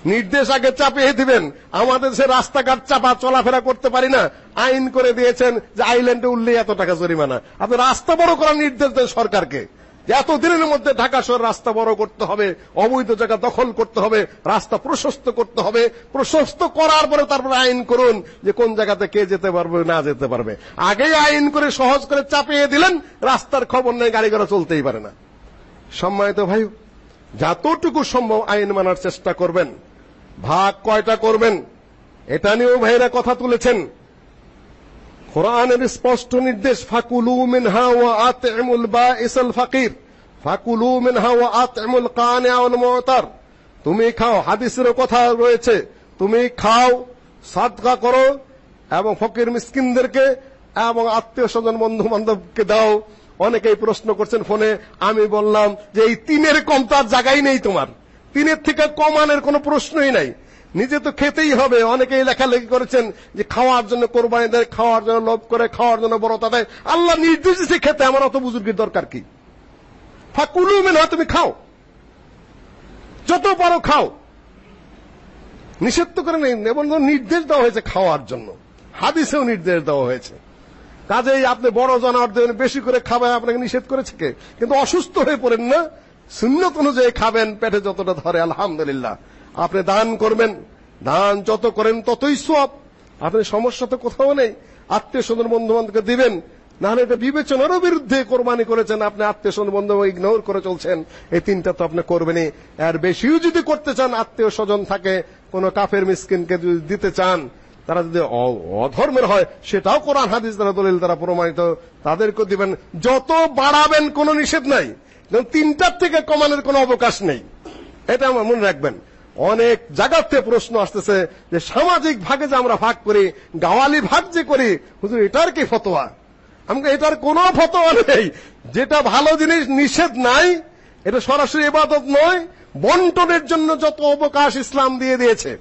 নির্দেশ আগে চাপিয়ে দিবেন। আমাদের সে রাস্তাঘাট চাপা চলাফেরা করতে পারি না। আইন করে দিয়েছেন যে আইল্যান্ডে উঠলে এত টাকা জরিমানা। আপনি রাস্তা বড় করার নির্দেশ দেন সরকারকে। এত দিনের মধ্যে ঢাকা শহর রাস্তা বড় করতে হবে, অবৈধ জায়গা দখল করতে হবে, রাস্তা প্রশস্ত করতে হবে। প্রশস্ত করার পরে তারপরে আইন করুন যে কোন জায়গাতে কে যেতে পারবে, না যেতে পারবে। আগেই আইন করে, সহজ করে চাপিয়ে দিলেন, রাস্তার খবর নেই, গাড়ি ঘোড়া চলতেই পারে না। সম্মানিত ভাই, যতটুকু সম্ভব আইন মানার চেষ্টা করবেন। ভাগ কয়টা করবেন? এটা নিয়েও ভাইরা কথা তুলেছেন। কোরআনের স্পষ্ট নির্দেশ, ফাকুলু মিনহা ওয়া আত'ইমুল বাইসাল ফাকির। ফাকুলু মিনহা ওয়া আত'ইমুল কানিআল মুতার। তুমি খাও হাদিসের কথা রয়েছে। তুমি খাও, সাদকা করো এবং ফকির মিসকিনদেরকে এবং আত্মীয় স্বজন বন্ধু বান্ধবকে দাও। অনেকেই প্রশ্ন করছেন ফোনে, আমি বললাম যে এই তিনের কম তার জায়গাই নেই তোমার। তিনের থেকে কমানের কোনো প্রশ্নই নাই। নিজে তো খেতেই হবে। অনেকেই লেখালেখি করেছেন যে খাওয়ার জন্য কোরবানি দেয়, খাওয়ার জন্য লোভ করে, খাওয়ার জন্য বড়তা দেয়। আল্লাহ নির্দেশ দিচ্ছে খেতে। আমার অত বুজুর্গের দরকার কি? ফাকুলু মেন তুমি খাও। যত পারো খাও। নিষেধ তো করে নেই। এবং নির্দেশ দেওয়া হয়েছে খাওয়ার জন্য। হাদিসেও নির্দেশ দেওয়া হয়েছে। কাজেই আপনি বড় জানোয়ার দেবেন বেশি করে খাবেন আপনাকে নিষেধ করেছে কে? কিন্তু অসুস্থ হয়ে পড়েন না। সুন্নত অনুযায়ী খাবেন, পেটে যতটা ধরে, আলহামদুলিল্লাহ। আপনি দান করবেন, দান যত করেন ততই সব আপনি সমস্যা তো কোথাও নেই আত্মীয় স্বজন বন্ধু বান্ধবকে দিবেন, নাহলে এটা বিবেচনারও বিরুদ্ধে কোরবানি করেছেন, আপনি আত্মীয় স্বজন বন্ধু ইগনোর করে চলছেন। এই তিনটা তো আপনি করবেনই। আর বেশিও যদি করতে চান আত্মীয় স্বজন থাকে, কোনো কাফের মিসকিনকে যদি দিতে চান, তারা যদি অধর্মের হয়, সেটাও কোরআন হাদিস দ্বারা দলিল দ্বারা প্রমাণিত তাদেরকে দিবেন। যত বাড়াবেন, কোনো নিষেধ নাই। তিনটার থেকে কমানোর কোনো অবকাশ নেই। এটা আমার মনে রাখবেন। অনেক জায়গাতে প্রশ্ন আসতেছে যে সামাজিক ভাগে যে আমরা ভাগ করি, গাওয়ালি ভাগ যে করি, হুজুর, এটার কি ফতোয়া? আমাকে এটার কোনো ফতোয়া নেই। যেটা ভালো জিনিস নিষেধ নাই, এটা সরাসরি ইবাদত নয়, বন্টনের জন্য যত অবকাশ ইসলাম দিয়ে দিয়েছে।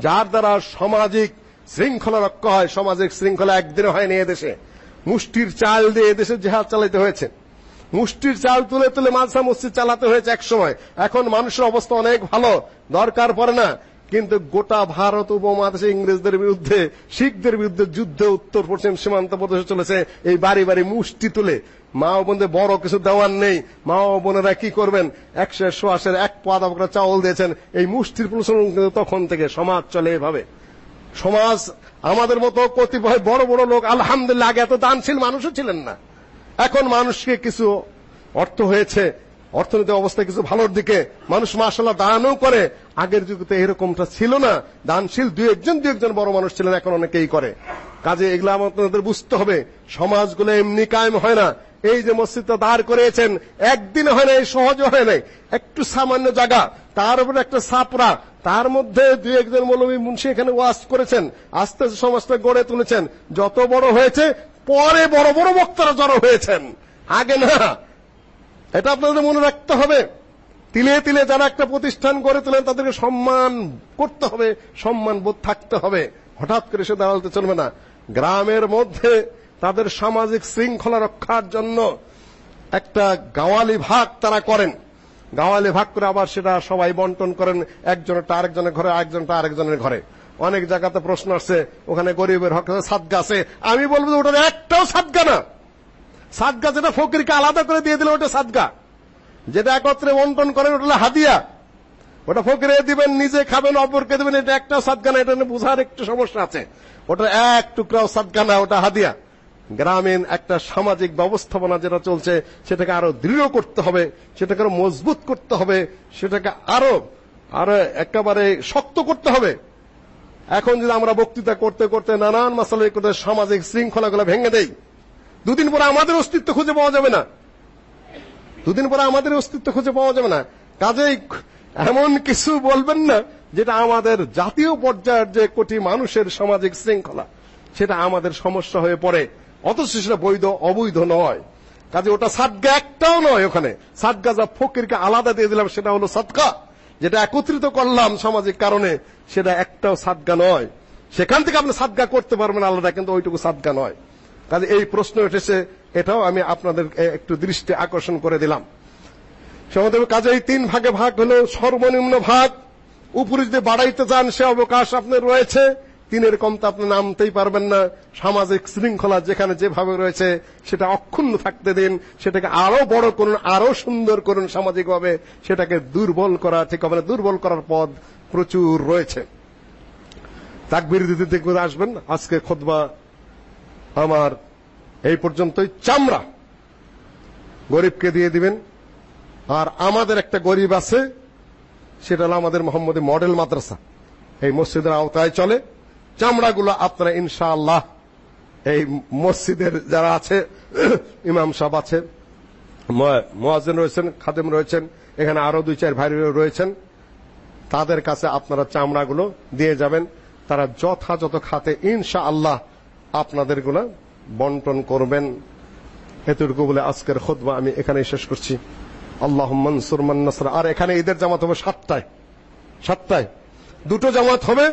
যার দ্বারা সামাজিক শৃঙ্খলা রক্ষা হয়, সামাজিক শৃঙ্খলা একদিনে হয়নি এদেশে। মুষ্টির চাল দিয়ে এদেশে জেহাদ চালাতে হয়েছে। মুষ্টির চাল তুলে তুলে মাদ্রাসা মসজিদ চালাতে হয়েছে এক সময়। এখন মানুষের অবস্থা অনেক ভালো, দরকার পড়ে না। কিন্তু গোটা ভারত উপমহাদেশে ইংরেজদের বিরুদ্ধে, শিখদের বিরুদ্ধে যুদ্ধে উত্তর পশ্চিম সীমান্ত প্রদেশে চলেছে এই বাড়ি বাড়ি মুষ্টি তুলে। মা ও বোনদের বড় কিছু দেওয়ার নেই। মা ও বোনেরা কি করবেন? একশো সোয়াশের এক করে চাউল দিয়েছেন। এই মুষ্টির প্রচলন কিন্তু তখন থেকে সমাজ চলে এভাবে। সমাজ আমাদের মতো কতিপয় বড় বড় লোক, আলহামদুলিল্লাহ, আগে এত দানশীল মানুষও ছিলেন না। এখন মানুষকে কিছু অর্থ হয়েছে, অর্থনৈতিক অবস্থা কিছু ভালোর দিকে। মানুষ মাশাল্লাহ দানও করে। আগের যুগে এরকমটা ছিল না। দানশীল দুই একজন দুই একজন বড় মানুষ ছিলেন, এখন অনেকেই করে। কাজে এগুলো আমাদের বুঝতে হবে। সমাজগুলো এমনি কায়েম হয় না। এই যে মসজিদটা দাঁড় করেছেন একদিন হয় না এই সহজ হয় নাই। একটু সামান্য জায়গা, তার উপরে একটা সাপরা তার মধ্যে দুই একজন মৌলবী মুন্সি এখানে ওয়াজ করেছেন। আস্তে আস্তে সমাজটা গড়ে তুলেছেন। যত বড় হয়েছে পরে বড় বড় বক্তারা জড়ো হয়েছেন। আগে না। এটা আপনাদের মনে রাখতে হবে। তিলে তিলে যারা একটা প্রতিষ্ঠান গড়ে তোলেন, তাদেরকে সম্মান করতে হবে, সম্মান বোধ থাকতে হবে। হঠাৎ করে সে দাঁড়াতে চলবে না। গ্রামের মধ্যে তাদের সামাজিক শৃঙ্খলা রক্ষার জন্য একটা গাওয়ালি ভাগ তারা করেন। গাওয়ালি ভাগ করে আবার সেটা সবাই বন্টন করেন। একজনেরটা আরেকজনের ঘরে, আরেকজনটা আরেকজনের ঘরে। অনেক জায়গাতে প্রশ্ন আসছে, ওখানে গরিবের হক সাদগা আছে। আমি বলব যে ওটার একটাও সাদগা না। সাদগা যেটা ফকিরকে আলাদা করে দিয়ে দিলে, ওটা সাদগা। যেটা একত্রে বন্টন করেন ওটা হাদিয়া। ওটা ফকিরে দিবেন, নিজে খাবেন, অপরকে দিবেন, এটা একটাও সাদগা না, এটা নিয়ে বোঝার একটু সমস্যা আছে। ওটা এক টুকরাও সাদগা না, ওটা হাদিয়া। গ্রামীণ একটা সামাজিক ব্যবস্থাপনা যেটা চলছে, সেটাকে আরও দৃঢ় করতে হবে, সেটাকে আরও মজবুত করতে হবে, সেটাকে আরও আরও একেবারে শক্ত করতে হবে। এখন যদি আমরা বক্তৃতা করতে করতে নানান মাসালে করতে সামাজিক শৃঙ্খলাগুলো ভেঙে দেই, দুদিন পরে আমাদের অস্তিত্ব খুঁজে পাওয়া যাবে না। দুদিন পরে আমাদের অস্তিত্ব খুঁজে পাওয়া যাবে না। কাজেই এমন কিছু বলবেন না যেটা আমাদের জাতীয় পর্যায়ের যে কোটি মানুষের সামাজিক শৃঙ্খলা, সেটা আমাদের সমস্যা হয়ে পড়ে। অথচ সেটা বৈধ, অবৈধ নয়। কাজে ওটা সাদগা একটাও নয় ওখানে। সাদগা যা ফকিরকে আলাদা দিয়ে দিলাম, সেটা হলো সাদকা যেটা একত্রিত করলাম সামাজিক কারণে, সেটা একটাও সাদগা নয়। সেখান থেকে আপনি সাদগা করতে পারবেন আলাদা, কিন্তু ওইটুকু সাদগা নয়। কাজে এই প্রশ্ন উঠেছে, এটাও আমি আপনাদের একটু দৃষ্টি আকর্ষণ করে দিলাম। সমাজের কাজে এই তিন ভাগে ভাগ হলো সর্বনিম্ন ভাগ। উপরে যদি বাড়াইতে চান সে অবকাশ আপনার রয়েছে। তিনের কম তো আপনি নামতেই পারবেন না। সামাজিক শৃঙ্খলা যেখানে যেভাবে রয়েছে, সেটা অক্ষুণ্ণ থাকতে দিন, সেটাকে আরও বড় করুন, আরও সুন্দর করুন সামাজিকভাবে, সেটাকে দুর্বল করা ঠিক হবে না। দুর্বল করার পদ প্রচুর রয়েছে। তাকবির দিতে দিতে আসবেন আজকে খোদবা আমার এই পর্যন্তই। চামড়া গরিবকে দিয়ে দিবেন। আর আমাদের একটা গরিব আছে, সেটা হলো আমাদের মোহাম্মদী মডেল মাদ্রাসা। এই মসজিদের আওতায় চলে। চামড়াগুলো আপনারা ইনশাআল্লাহ এই মসজিদের যারা আছে, ইমাম সাহেব আছে মুয়াজ্জিন রয়েছেন, খাদেম রয়েছেন, এখানে আরও দুই চার ভাই রয়েছেন, তাদের কাছে আপনারা চামড়াগুলো দিয়ে যাবেন। তারা যথাযথ খাতে ইনশাআল্লাহ আপনাদেরগুলো বন্টন করবেন। এতটুকু বলে আজকের খুতবা আমি এখানেই শেষ করছি। আল্লাহ মনসুর মান্নাসর আর এখানে ঈদের জামাত হবে সাতটায়। সাতটায়। দুটো জামাত হবে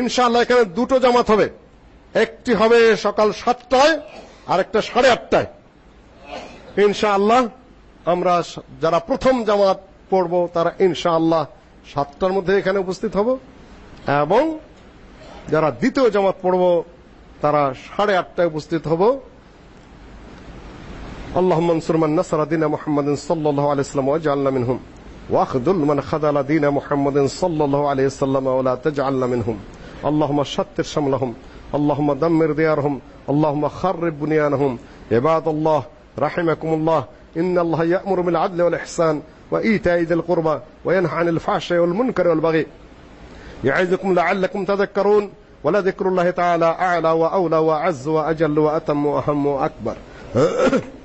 ইনশাআল্লাহ এখানে দুটো জামাত হবে একটি হবে সকাল সাতটায় আর একটা সাড়ে আটটায় ইনশাআল্লাহ আমরা যারা প্রথম জামাত পড়ব তারা ইনশাআল্লাহ সাতটার মধ্যে এখানে উপস্থিত হব এবং যারা দ্বিতীয় জামাত পড়ব তারা সাড়ে আটটায় উপস্থিত হব اللهم انصر من نصر دين محمد صلى الله عليه وسلم واجعلنا منهم واخذل من خذل دين محمد صلى الله عليه وسلم ولا تجعلنا منهم اللهم شتت شملهم. اللهم دمر ديارهم. اللهم خرب بنيانهم. عباد الله رحمكم الله. إن الله يأمر بالعدل والإحسان وإيتاء ذي القربى وينهى عن الفحشاء والمنكر والبغي. يعظكم لعلكم تذكرون. ولذكر الله تعالى أعلى وأولى وأعز وأجل وأتم وأهم وأكبر.